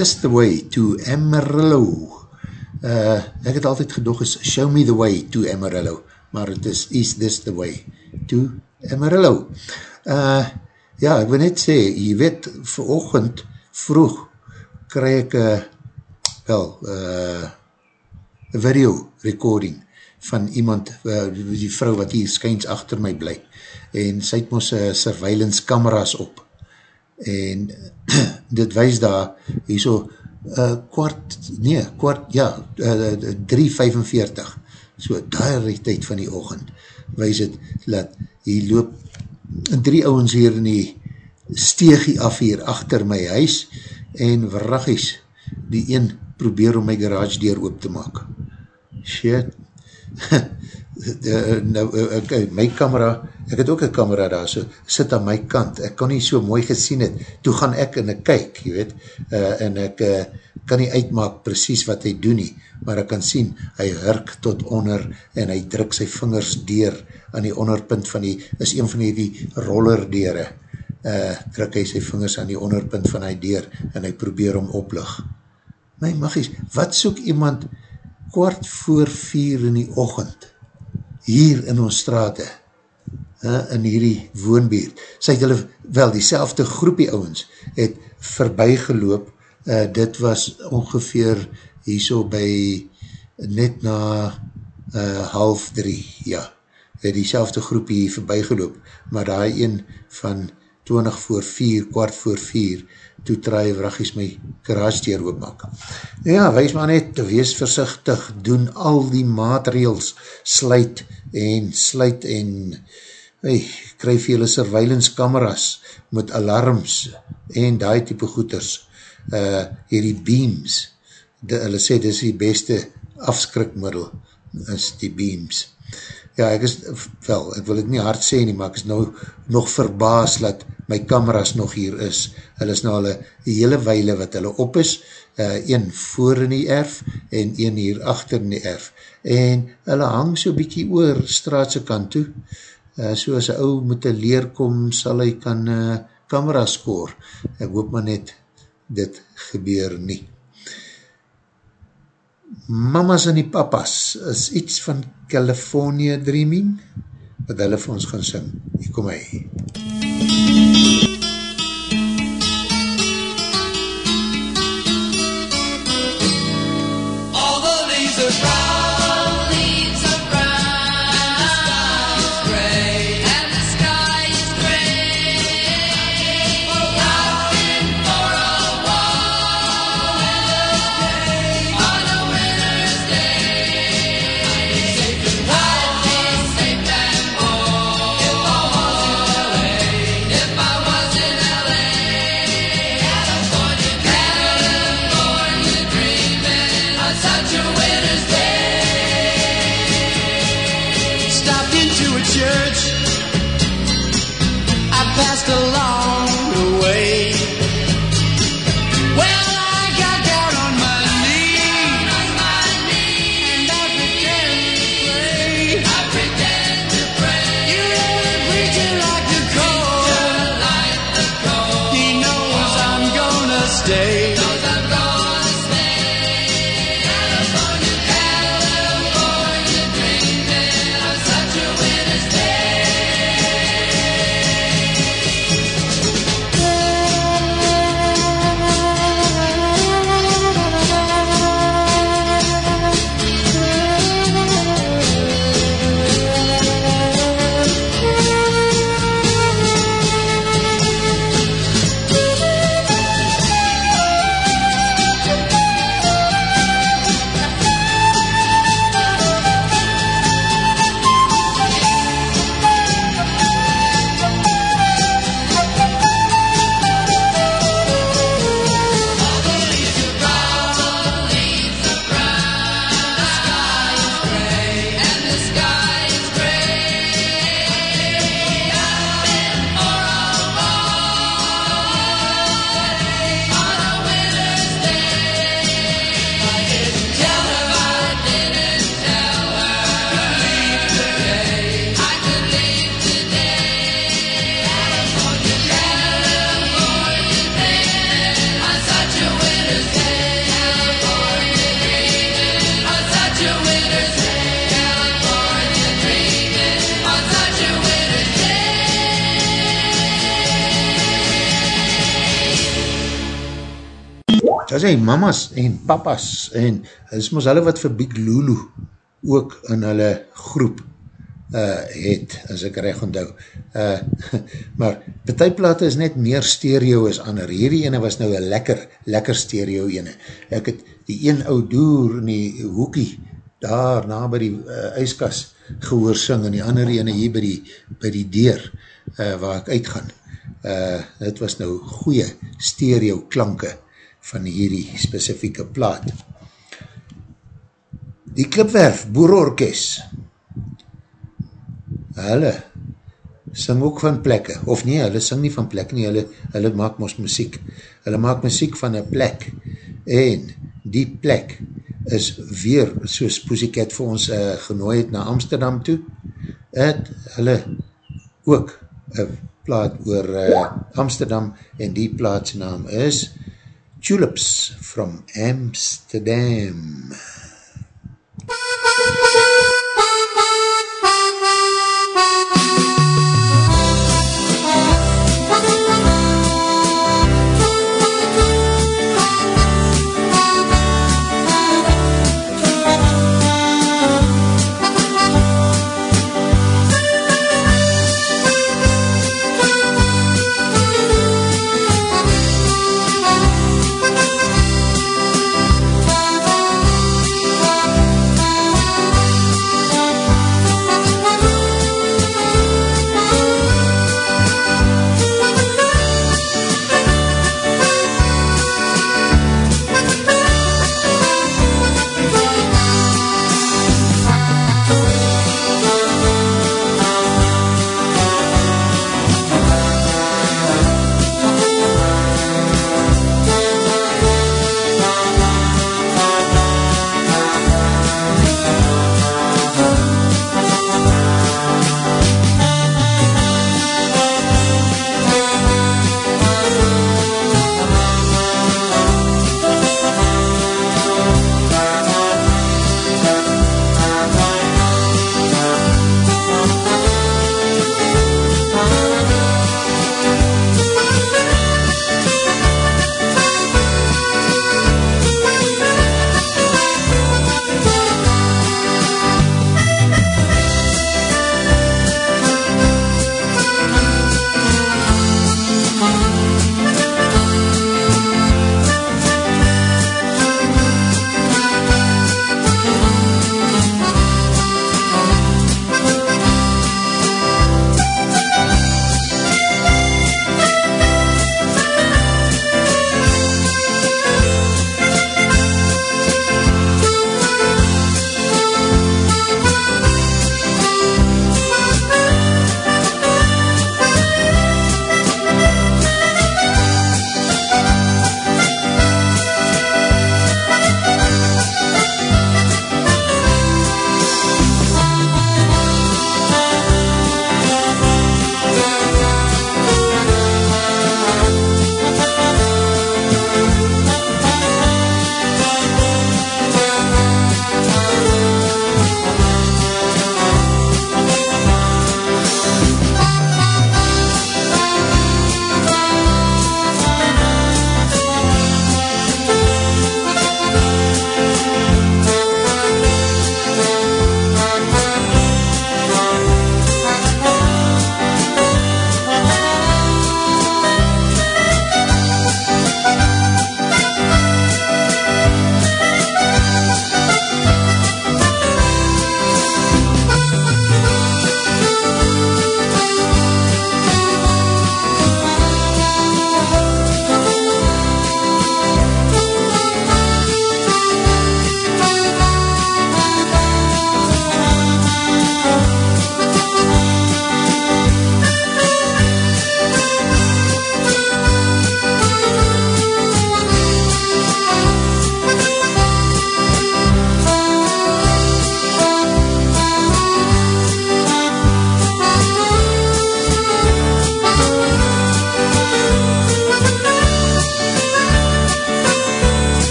this the way to Amarillo? Uh, ek het altyd gedoog is show me the way to Amarillo, maar het is is this the way to Amarillo? Uh, ja, ek wil net sê, jy weet, verochend vroeg kry ek uh, uh, een video recording van iemand, uh, die vrou wat hier skyns achter my bly, en sy het ons uh, surveillance cameras op, en dit wees daar, hier so, uh, kwart, nee, kwart, ja, uh, 3.45, so daar die tyd van die ochend, wees het, dat hier loop drie ouwens hier in die steegie af hier achter my huis, en wraggies, die een probeer om my garage deur oop te maak. Shit. De, nou, okay, my camera, ek het ook een camera daar, so sit aan my kant, ek kan nie so mooi gesien het, toe gaan ek in een kyk, jy weet, uh, en ek uh, kan nie uitmaak precies wat hy doen nie, maar ek kan sien, hy hurk tot onder, en hy druk sy vingers deur, aan die onderpunt van die, is een van die, die rollerdere, uh, druk hy sy vingers aan die onderpunt van hy deur, en hy probeer om oplig. My magies, wat soek iemand kwart voor vier in die ochend, hier in ons strate, uh, in hierdie woonbeerd, sy het hulle, wel, die selfde groepie ouwens, het voorbij geloop, uh, dit was ongeveer hier so by, net na uh, half drie, ja, het die selfde groepie voorbij geloop, maar daar een van 20 voor 4, kwart voor 4, toe traai wraggies my garage deur oopmak. Ja, wees maar net, wees versichtig, doen al die maatregels, sluit en sluit en hey, kryf jylle surveillance cameras met alarms en die type goeders, uh, hierdie beams, de, hulle sê dis die beste afskrikmiddel, is die beams. Ja, ek is, wel, ek wil het nie hard sê nie, maar ek is nou nog verbaas dat my kameras nog hier is. Hulle is nou al een hele weile wat hulle op is, uh, een voor in die erf en een hier achter in die erf. En hulle hang so bykie oor straatse kant toe. Uh, so as een ou moet een leer kom, sal hy kan uh, camera score. Ek hoop maar net, dit gebeur nie. Mamas en die papas is iets van California Dreaming, wat hulle vir ons gaan sing. Hier kom hy. All mamas en papas en is mos hulle wat vir Big Lulu ook in hulle groep uh, het, as ek recht onthou. Uh, maar betuiplate is net meer stereo as ander. Hierdie ene was nou een lekker, lekker stereo ene. Ek het die een ou doer in die hoekie daar na by die uh, ijskas gehoor sing en die ander ene hier by die, by die deur uh, waar ek uitgaan. Uh, dit was nou goeie stereo klanke van hierdie specifieke plaat. Die Klipwerf Boerorkes hulle sing ook van plekke, of nee, hulle sing nie van plekke nie, hulle, hulle maak ons muziek. Hulle maak muziek van een plek en die plek is weer, soos Pussycat vir ons uh, genooi het na Amsterdam toe, het hulle ook een plaat oor uh, Amsterdam en die plaatsnaam is Tulips from Amsterdam.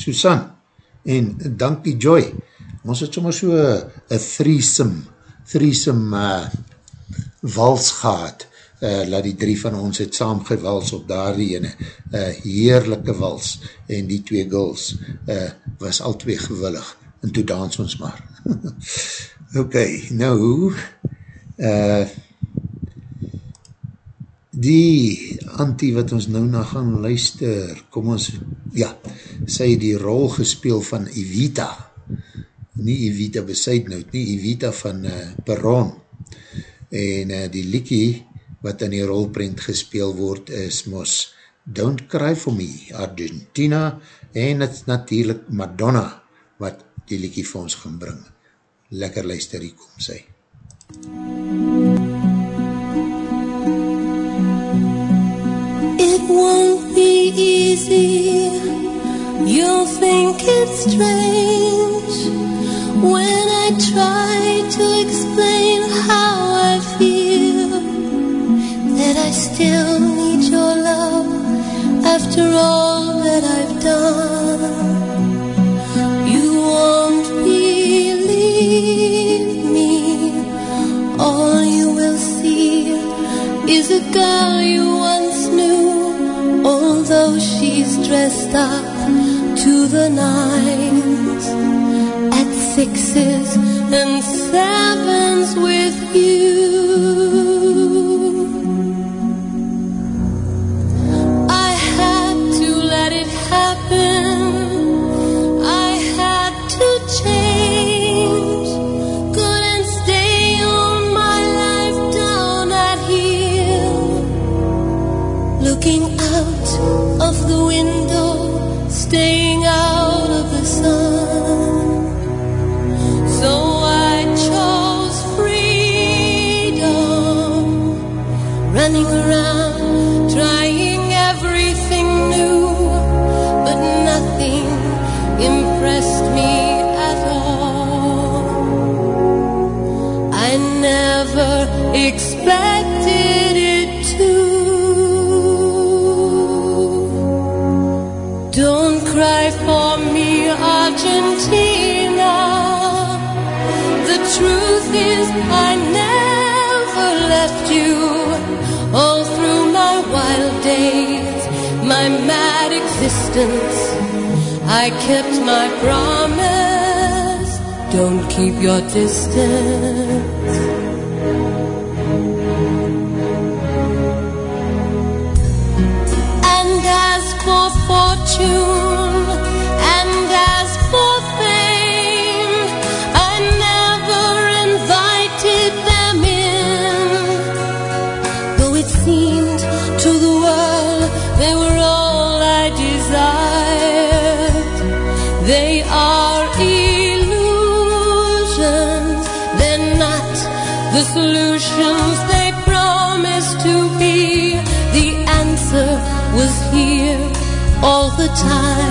Susan en dankie Joy. Ons het sommer so een threesome, threesome uh, wals gehad. Uh, laat die drie van ons het saam gewals op daar die ene. Uh, heerlijke wals en die twee girls uh, was al twee gewillig en toe dans ons maar. ok, nou uh, die antie wat ons nou na gaan luister, kom ons, ja, sy het die rol gespeel van Evita, nie Evita Besuidnout, nie Evita van uh, Perron, en uh, die liekie wat in die rolprint gespeel word is mos Don't Cry For Me, Argentina, en het natuurlijk Madonna, wat die liekie vir ons gaan bring. Lekker luister, hier kom sy. It won't be easy. You'll think it's strange when I try to explain how I feel. That I still need your love after all that I've done. You won't believe me. All you will see is a girl you once knew, although she's dressed up to the nines at sixes and sevens with you. I had to let it happen. I never left you. All through my wild days, my mad existence, I kept my promise. Don't keep your distance. And as for fortune, time.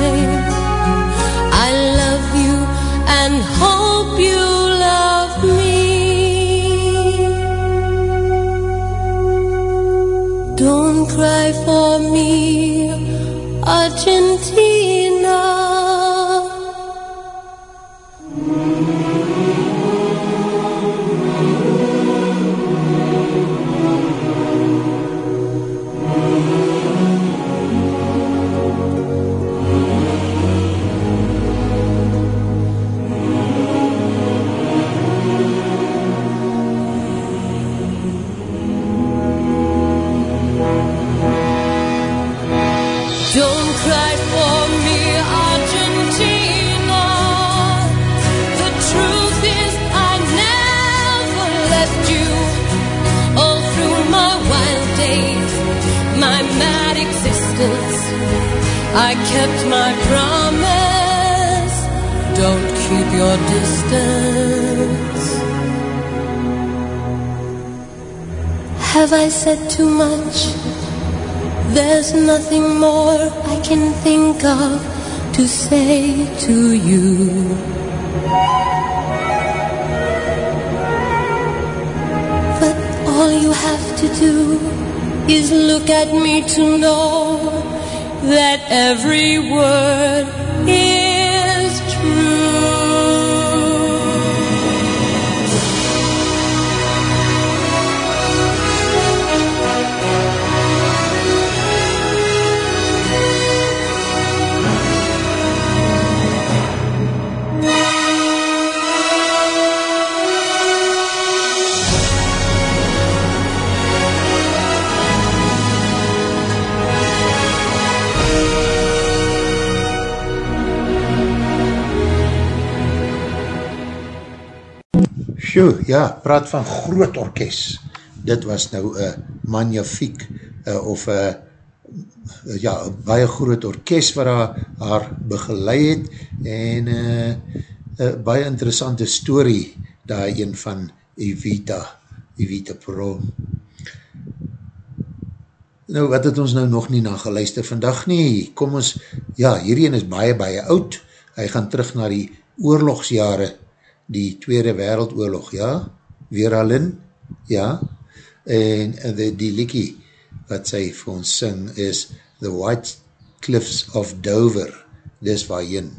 I kept my promise. Don't keep your distance. Have I said too much? There's nothing more I can think of to say to you. But all you have to do is look at me to know that every word is Sjoe, ja, praat van groot orkest. Dit was nou een magnifiek uh, of een uh, ja, baie groot orkest waar haar, haar begeleid het en uh, een baie interessante story daar een van Evita, Evita Pro. Nou, wat het ons nou nog nie na geluister vandag nie? Kom ons, ja, hierheen is baie, baie oud. Hy gaan terug na die oorlogsjare die Tweede Wereldoorlog, ja, Vera Lynn, ja, en die, die liekie wat sy vir ons sing is The White Cliffs of Dover, dis waarin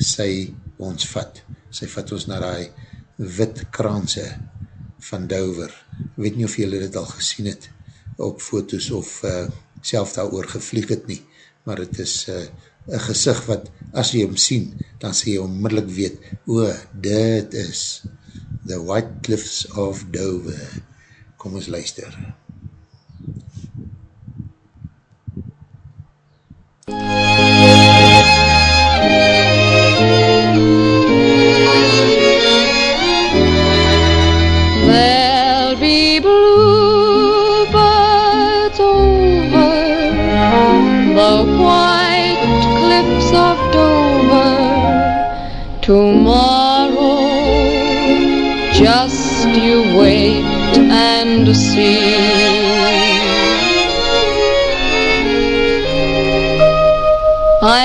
sy ons vat. Sy vat ons na die wit kraanse van Dover. Weet nie of julle dit al gesien het op foto's of uh, self daar oor gevlieg het nie, maar het is uh, een gezicht wat, as jy hom sien, dan sê jy onmiddellik weet, o, dit is The White Cliffs of Dover. Kom ons luister. There'll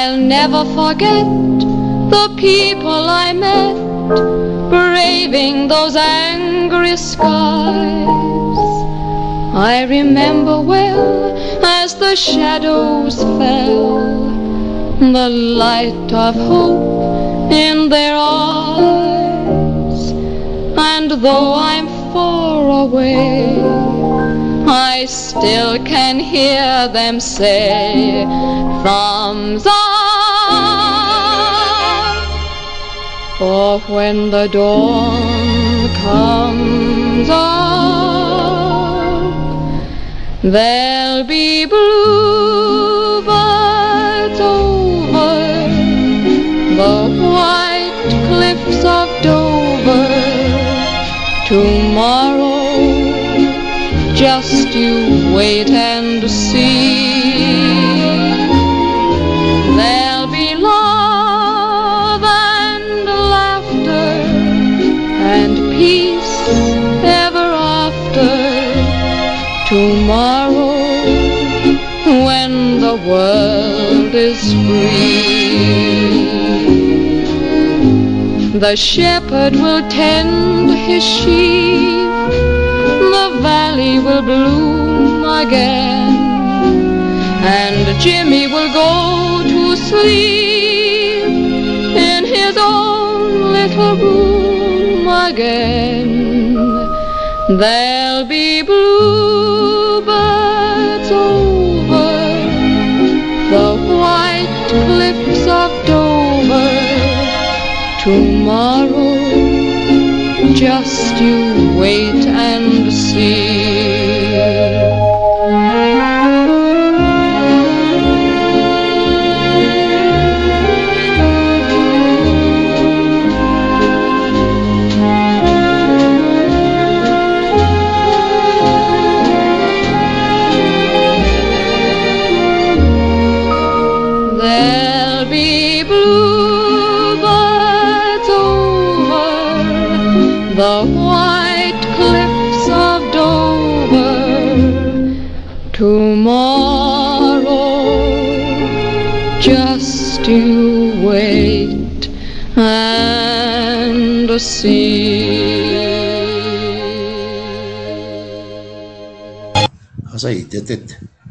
I'll never forget the people I met braving those angry skies. I remember well as the shadows fell, the light of hope in their eyes. And though I'm far away, I still can hear them say, Thumbs up. For when the dawn comes up, there'll be bluebirds over the white cliffs of Dover. Tomorrow, just you wait and see. World is free, the shepherd will tend his sheep, the valley will bloom again. And Jimmy will go to sleep in his own little room again. There'll be bluebirds tomorrow. Just you wait and see.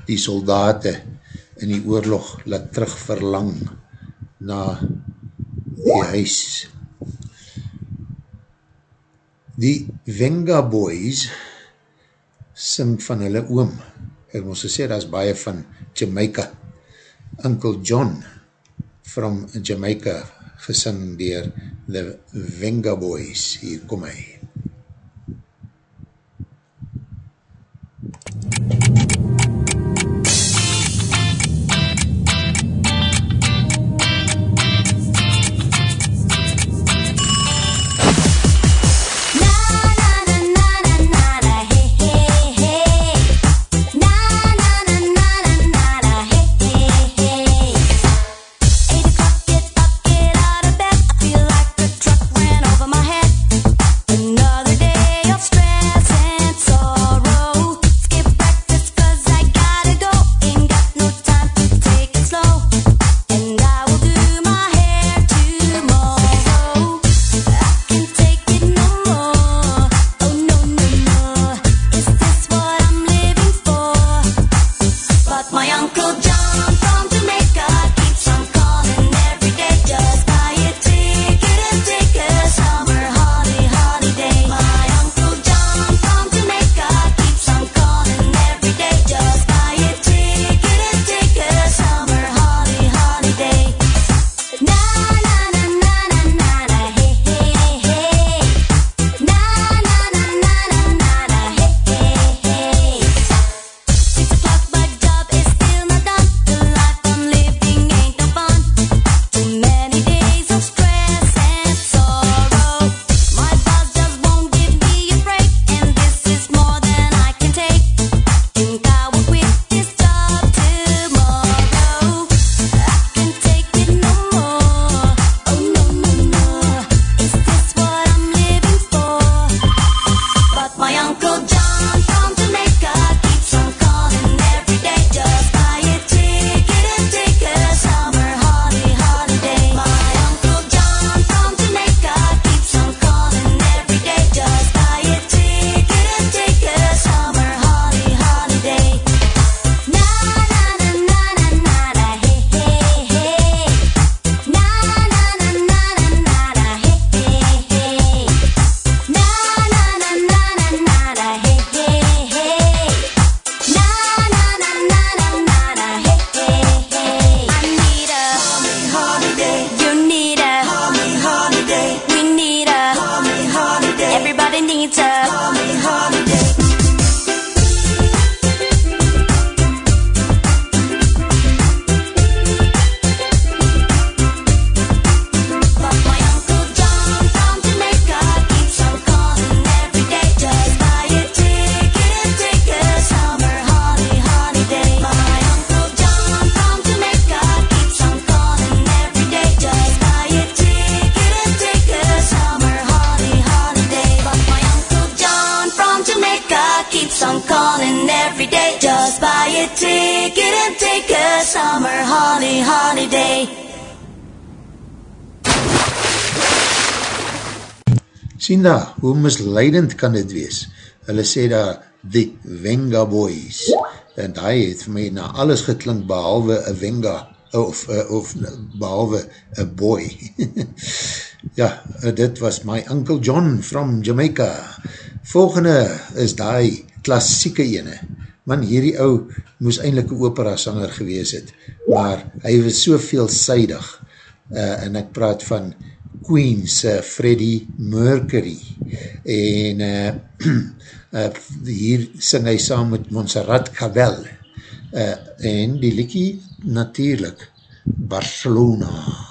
die soldaten in die oorlog laat terug verlang na die huis. Die Venga Boys sing van hulle oom. Ek moest gesê, daar is baie van Jamaica. Uncle John from Jamaica gesing dier The Venga Boys. Hier kom hy. hoe misleidend kan dit wees? Hulle sê daar, The Venga Boys, en die het vir my na alles geklink behalwe a Venga, of, of behalwe a boy. ja, dit was my Uncle John from Jamaica. Volgende is die klassieke ene, man hierdie ou moes eindelijk een opera sanger gewees het, maar hy was so veelzijdig, uh, en ek praat van Queen se eh, Freddie Mercury. En uh, uh, hier sing hy saam met Montserrat Cavell uh, en die liekie natuurlijk Barcelona.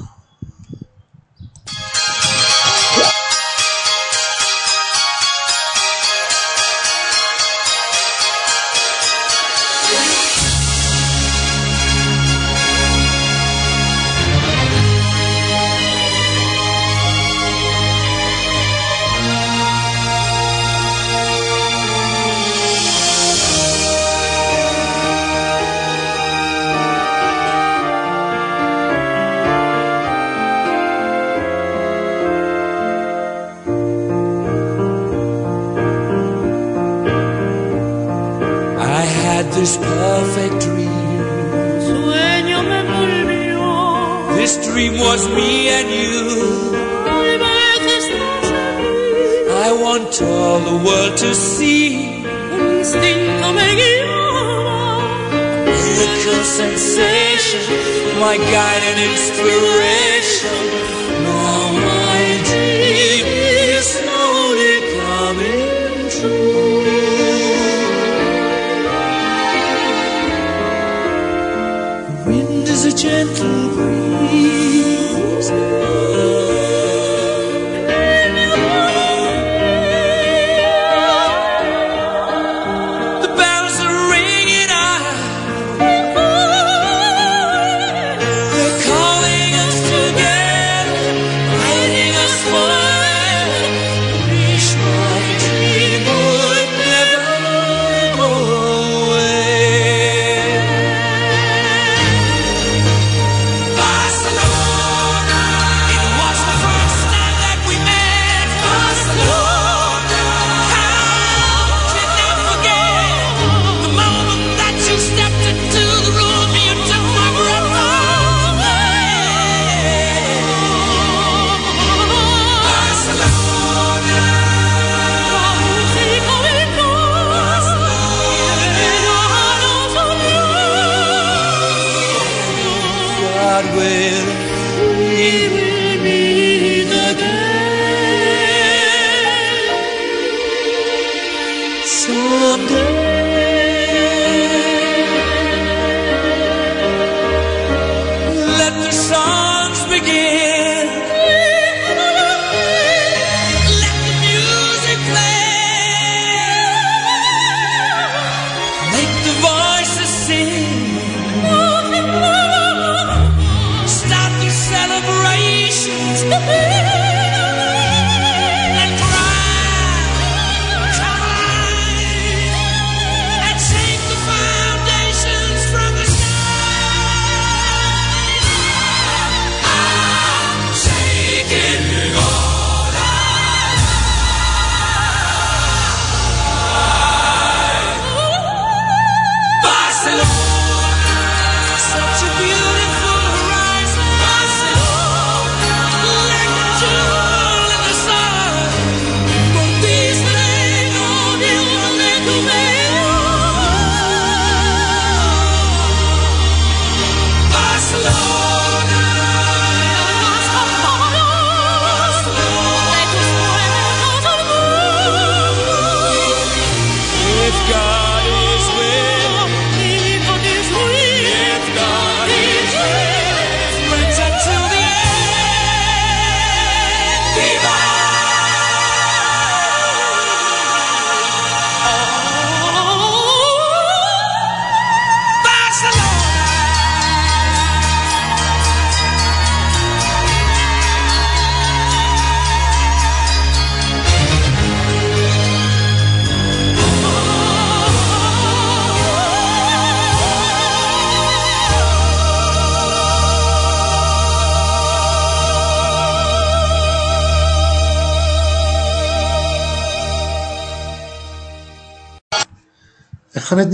Gentle breeze.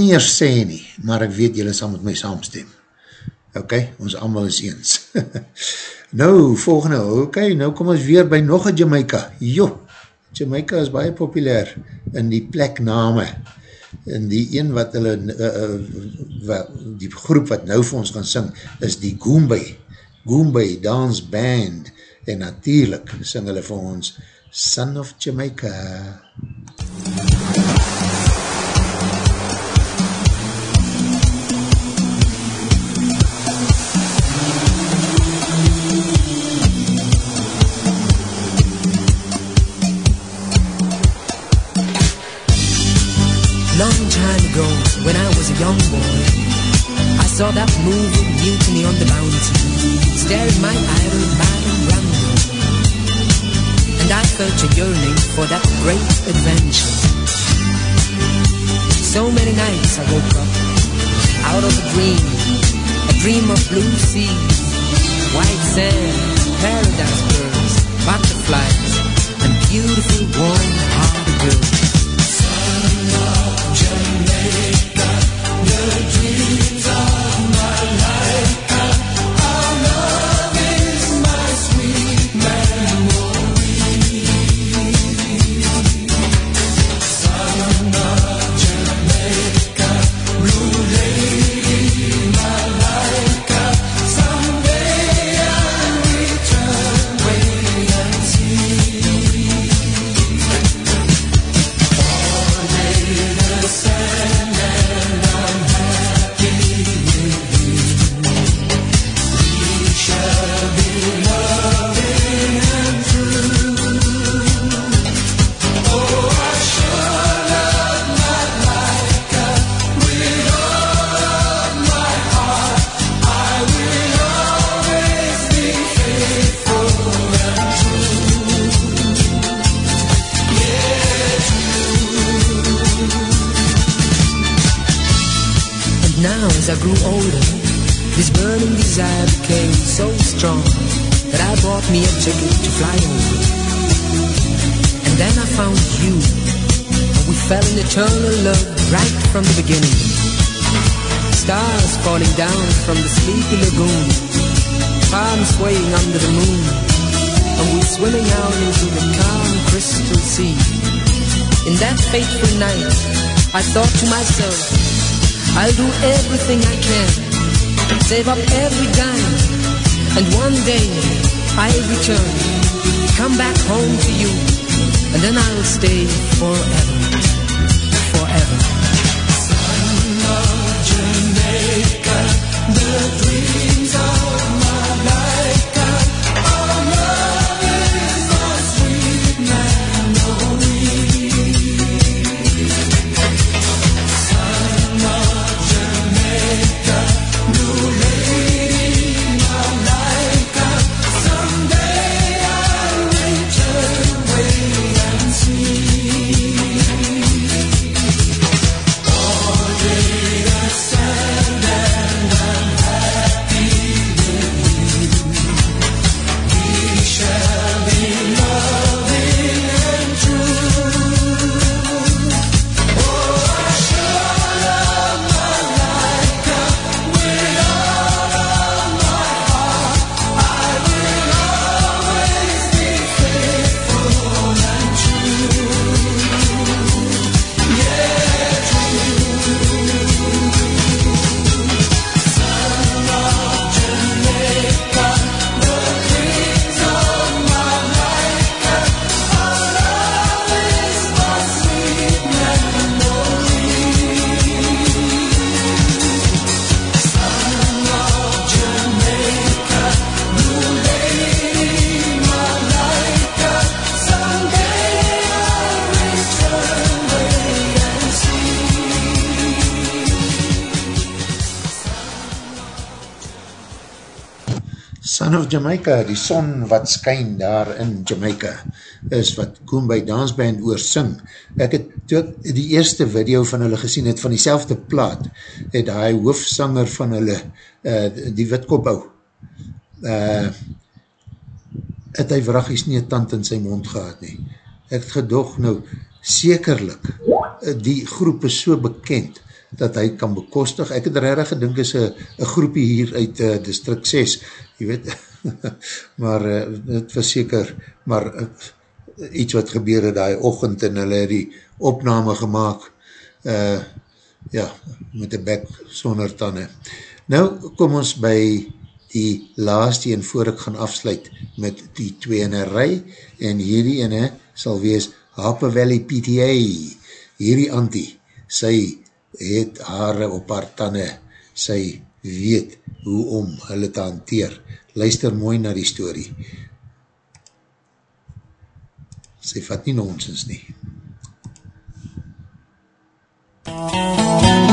Nie eers sê nie, maar ek weet jylle sal met my saamstem. Ok, ons allemaal is eens. nou, volgende, ok, nou kom ons weer by nog een Jamaica. Jo, Jamaica is baie populair in die plekname. En die een wat hulle, uh, uh, wat, die groep wat nou vir ons gaan sing, is die Goombay. Goombay Dance Band. En natuurlijk sing hulle vir ons Son of Jamaica. Long saw that movie Mutiny on the Bounty, staring my idol Marlon Brando. And I felt a yearning for that great adventure. So many nights I woke up, out of a dream, a dream of blue seas, white sand, paradise birds, butterflies, and beautiful warm-hearted girls. To myself, I'll do everything I can, save up every dime, and one day I'll return, come back home to you, and then I'll stay forever, forever. Of Jamaica, die son wat skyn daar in Jamaica, is wat Goombay Dance Band oor sing. Ek het, toe ek die eerste video van hulle gesien het, van die selfde plaat, het hy hoofsanger van hulle, uh, die witkopbou, uh, het hy vragies nie een tand in sy mond gehad nie. Ek het gedog, nou, sekerlik, uh, die groep is so bekend, dat hy kan bekostig. Ek het rarig gedink is een groepie hier uit uh, District 6, jy weet, maar uh, het was seker, maar uh, iets wat gebeur het die ochend en hulle het die opname gemaakt, uh, ja, met een bek sonder tanden. Nou kom ons by die laaste een voor ek gaan afsluit met die twee in een rij en hierdie ene sal wees Happe Valley PTA, hierdie antie, sy het hare op haar tanden, sy weet hoe om hulle te hanteer. Luister mooi na die story. Sy vat nie nonsens nie. I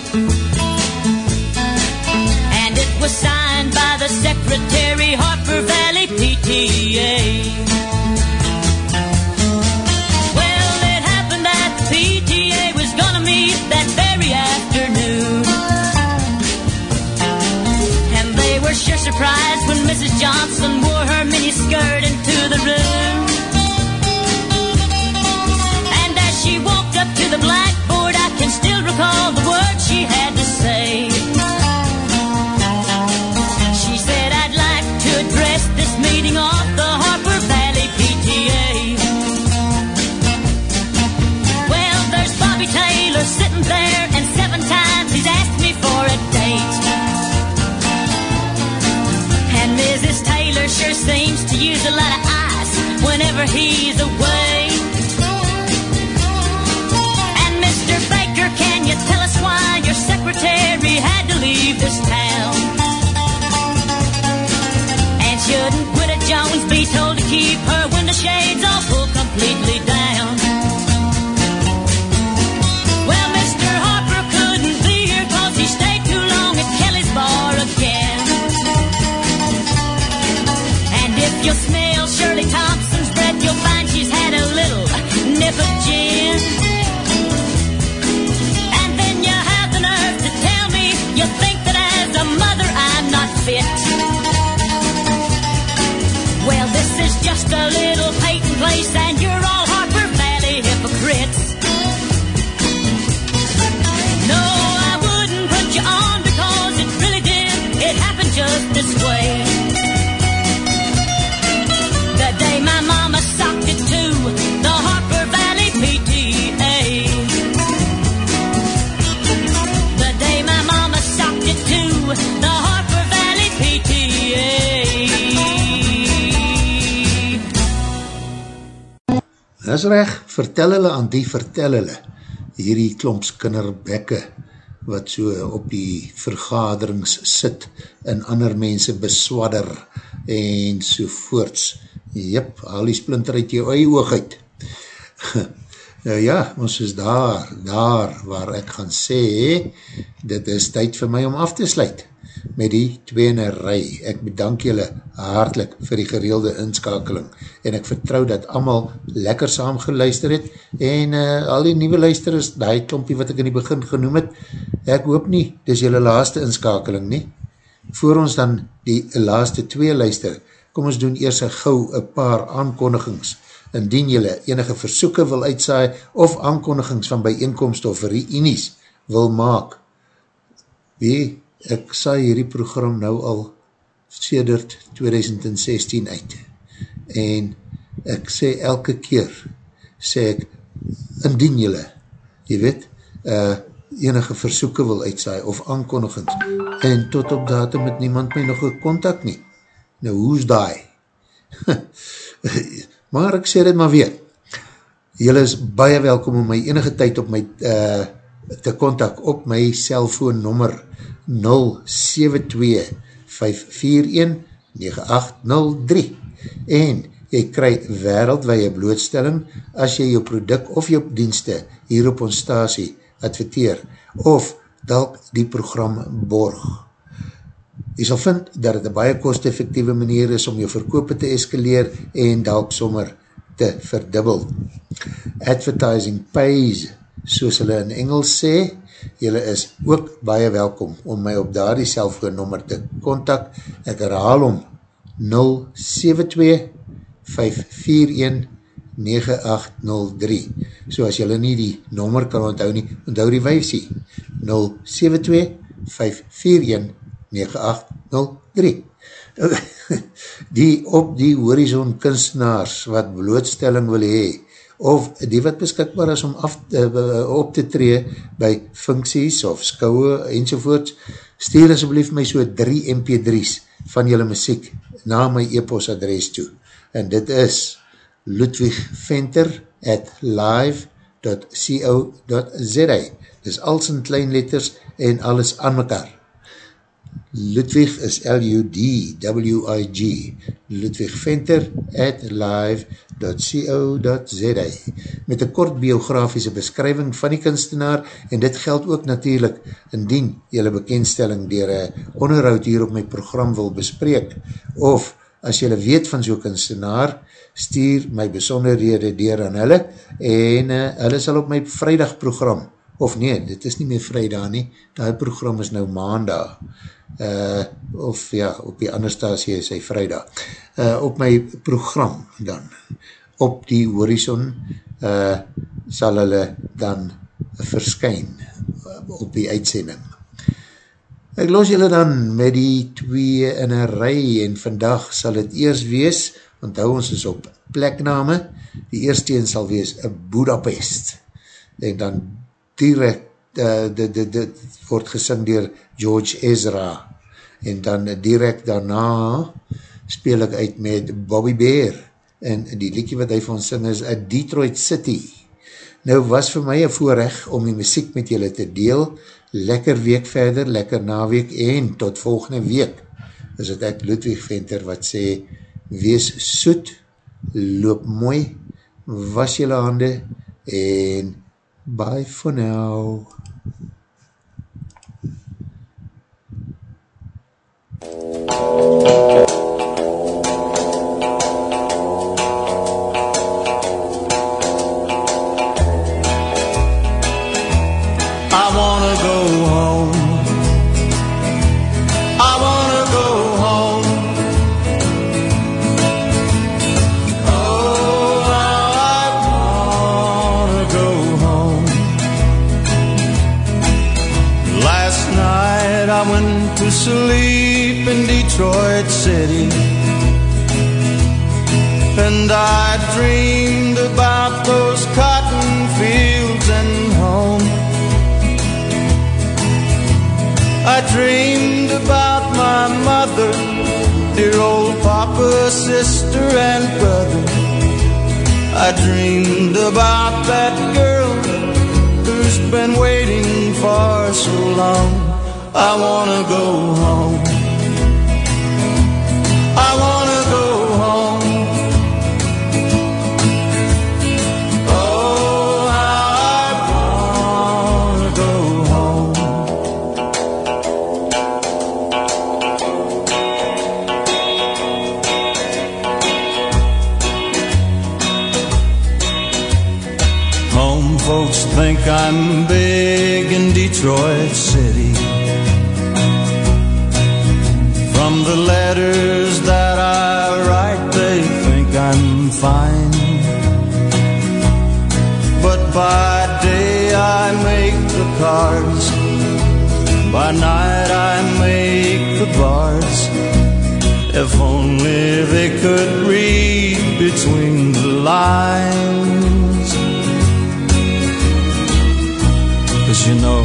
Signed by the secretary, Harper Valley PTA. Well, it happened that the PTA was gonna meet that very afternoon. And they were sure surprised when Mrs. Johnson wore her mini skirt into the room. And as she walked up to the blackboard, I can still recall the words she had likes to use a lot of ice whenever he's away. And Mr. Baker, can you tell us why your secretary had to leave this town? And shouldn't Widow Jones be told to keep her Dis reg, vertel hulle aan die vertel hulle, hierdie klomps kinderbekke, wat so op die vergaderings sit, en ander mense beswadder, en so voorts. Jep, haal die splinter uit jou eie oog uit. nou ja, ons is daar, daar waar ek gaan sê, dit is tyd vir my om af te sluit met die tweene rij. Ek bedank julle hartlik vir die gereelde inskakeling en ek vertrou dat allemaal lekker saam geluister het en uh, al die nieuwe luisterers, die klompie wat ek in die begin genoem het, ek hoop nie, dis julle laaste inskakeling nie. Voor ons dan die laaste twee luister, kom ons doen eers een gauw een paar aankondigings. Indien julle enige versoeken wil uitsaai of aankondigings van bijeenkomst of reenies wil maak, wie, ek saai hierdie program nou al sedert 2016 uit. En ek sê elke keer, sê ek, indien julle, jy weet, uh, enige versoeken wil uitsaai of aankondigings, en tot op datum met niemand my nog contact nie. Nou, hoe's daai? maar ek sê dit maar weer, julle is baie welkom om my enige tyd op my uh, te contact op my cellfoonnummer 072-541-9803 en jy kry wereldwee blootstelling as jy jou product of jou dienste hier op ons stasie adverteer of dalk die program borg. Jy sal vind dat het een baie kost-effectieve manier is om jou verkoop te eskaleer en dalk sommer te verdubbel. Advertising pays, soos hulle in Engels sê, Julle is ook baie welkom om my op daar die cellfoonnummer te contact. Ek herhaal om 072-541-9803. So as julle nie die nommer kan onthou nie, onthou die wijsie. 072-541-9803. Die op die horizon kunstenaars wat blootstelling wil hee, of die wat beskikbaar is om af, uh, op te tree by funksies of skouwe enzovoorts, stuur asjeblief my so 3 mp3's van julle muziek na my e-post adres toe. En dit is ludwigventer at live.co.za Dit is als in klein letters en alles aan mekaar. Ludwig is L-U-D-W-I-G Ludwig Venter at live.co.za met een kort biografiese beskrywing van die kunstenaar en dit geld ook natuurlijk indien jylle bekendstelling dier een onderhoud hier op my program wil bespreek. Of as jylle weet van so'n kunstenaar stuur my besonderhede dier aan hulle en uh, hulle sal op my vrijdag program of nee, dit is nie meer vrijdag nie, die program is nou maandag. Uh, of ja, op die ander stasie is hy vrijdag, uh, op my program dan, op die horizon, uh, sal hulle dan verskyn op die uitsending. Ek los julle dan met die twee in een rij en vandag sal het eers wees, onthou ons is op plekname, die eerste een sal wees Budapest en dan direct uh, dit, dit, dit word gesing dier George Ezra en dan direct daarna speel ek uit met Bobby Bear en die liedje wat hy van sing is A Detroit City. Nou was vir my een voorrecht om die muziek met julle te deel, lekker week verder, lekker naweek en tot volgende week. Is het ek Ludwig Venter wat sê, wees soet, loop mooi, was julle hande en bye for now. I Detroit City. And I dreamed about those cotton fields and home. I dreamed about my mother, dear old papa, sister, and brother. I dreamed about that girl who's been waiting for so long. I wanna go home. I wanna go home. Oh, I wanna go home. Home folks think I'm big in Detroit City. The letters that I write, they think I'm fine. But by day I make the cards, by night I make the bars. If only they could read between the lines. Cause you know,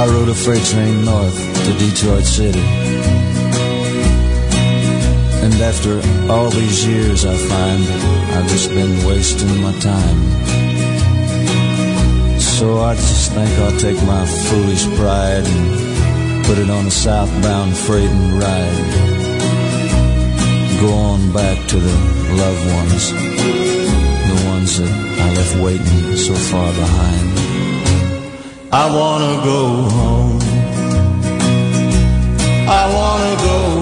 I rode a freight train north to Detroit City. And after all these years, I find that I've just been wasting my time. So I just think I'll take my foolish pride and put it on a southbound freight and ride. Go on back to the loved ones, the ones that I left waiting so far behind. I wanna go home. I wanna go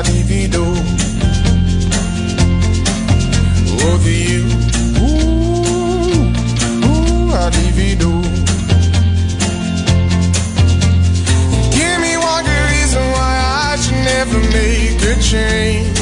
divido. Over you, ooh, ooh. Give me one good reason why I should never make a change.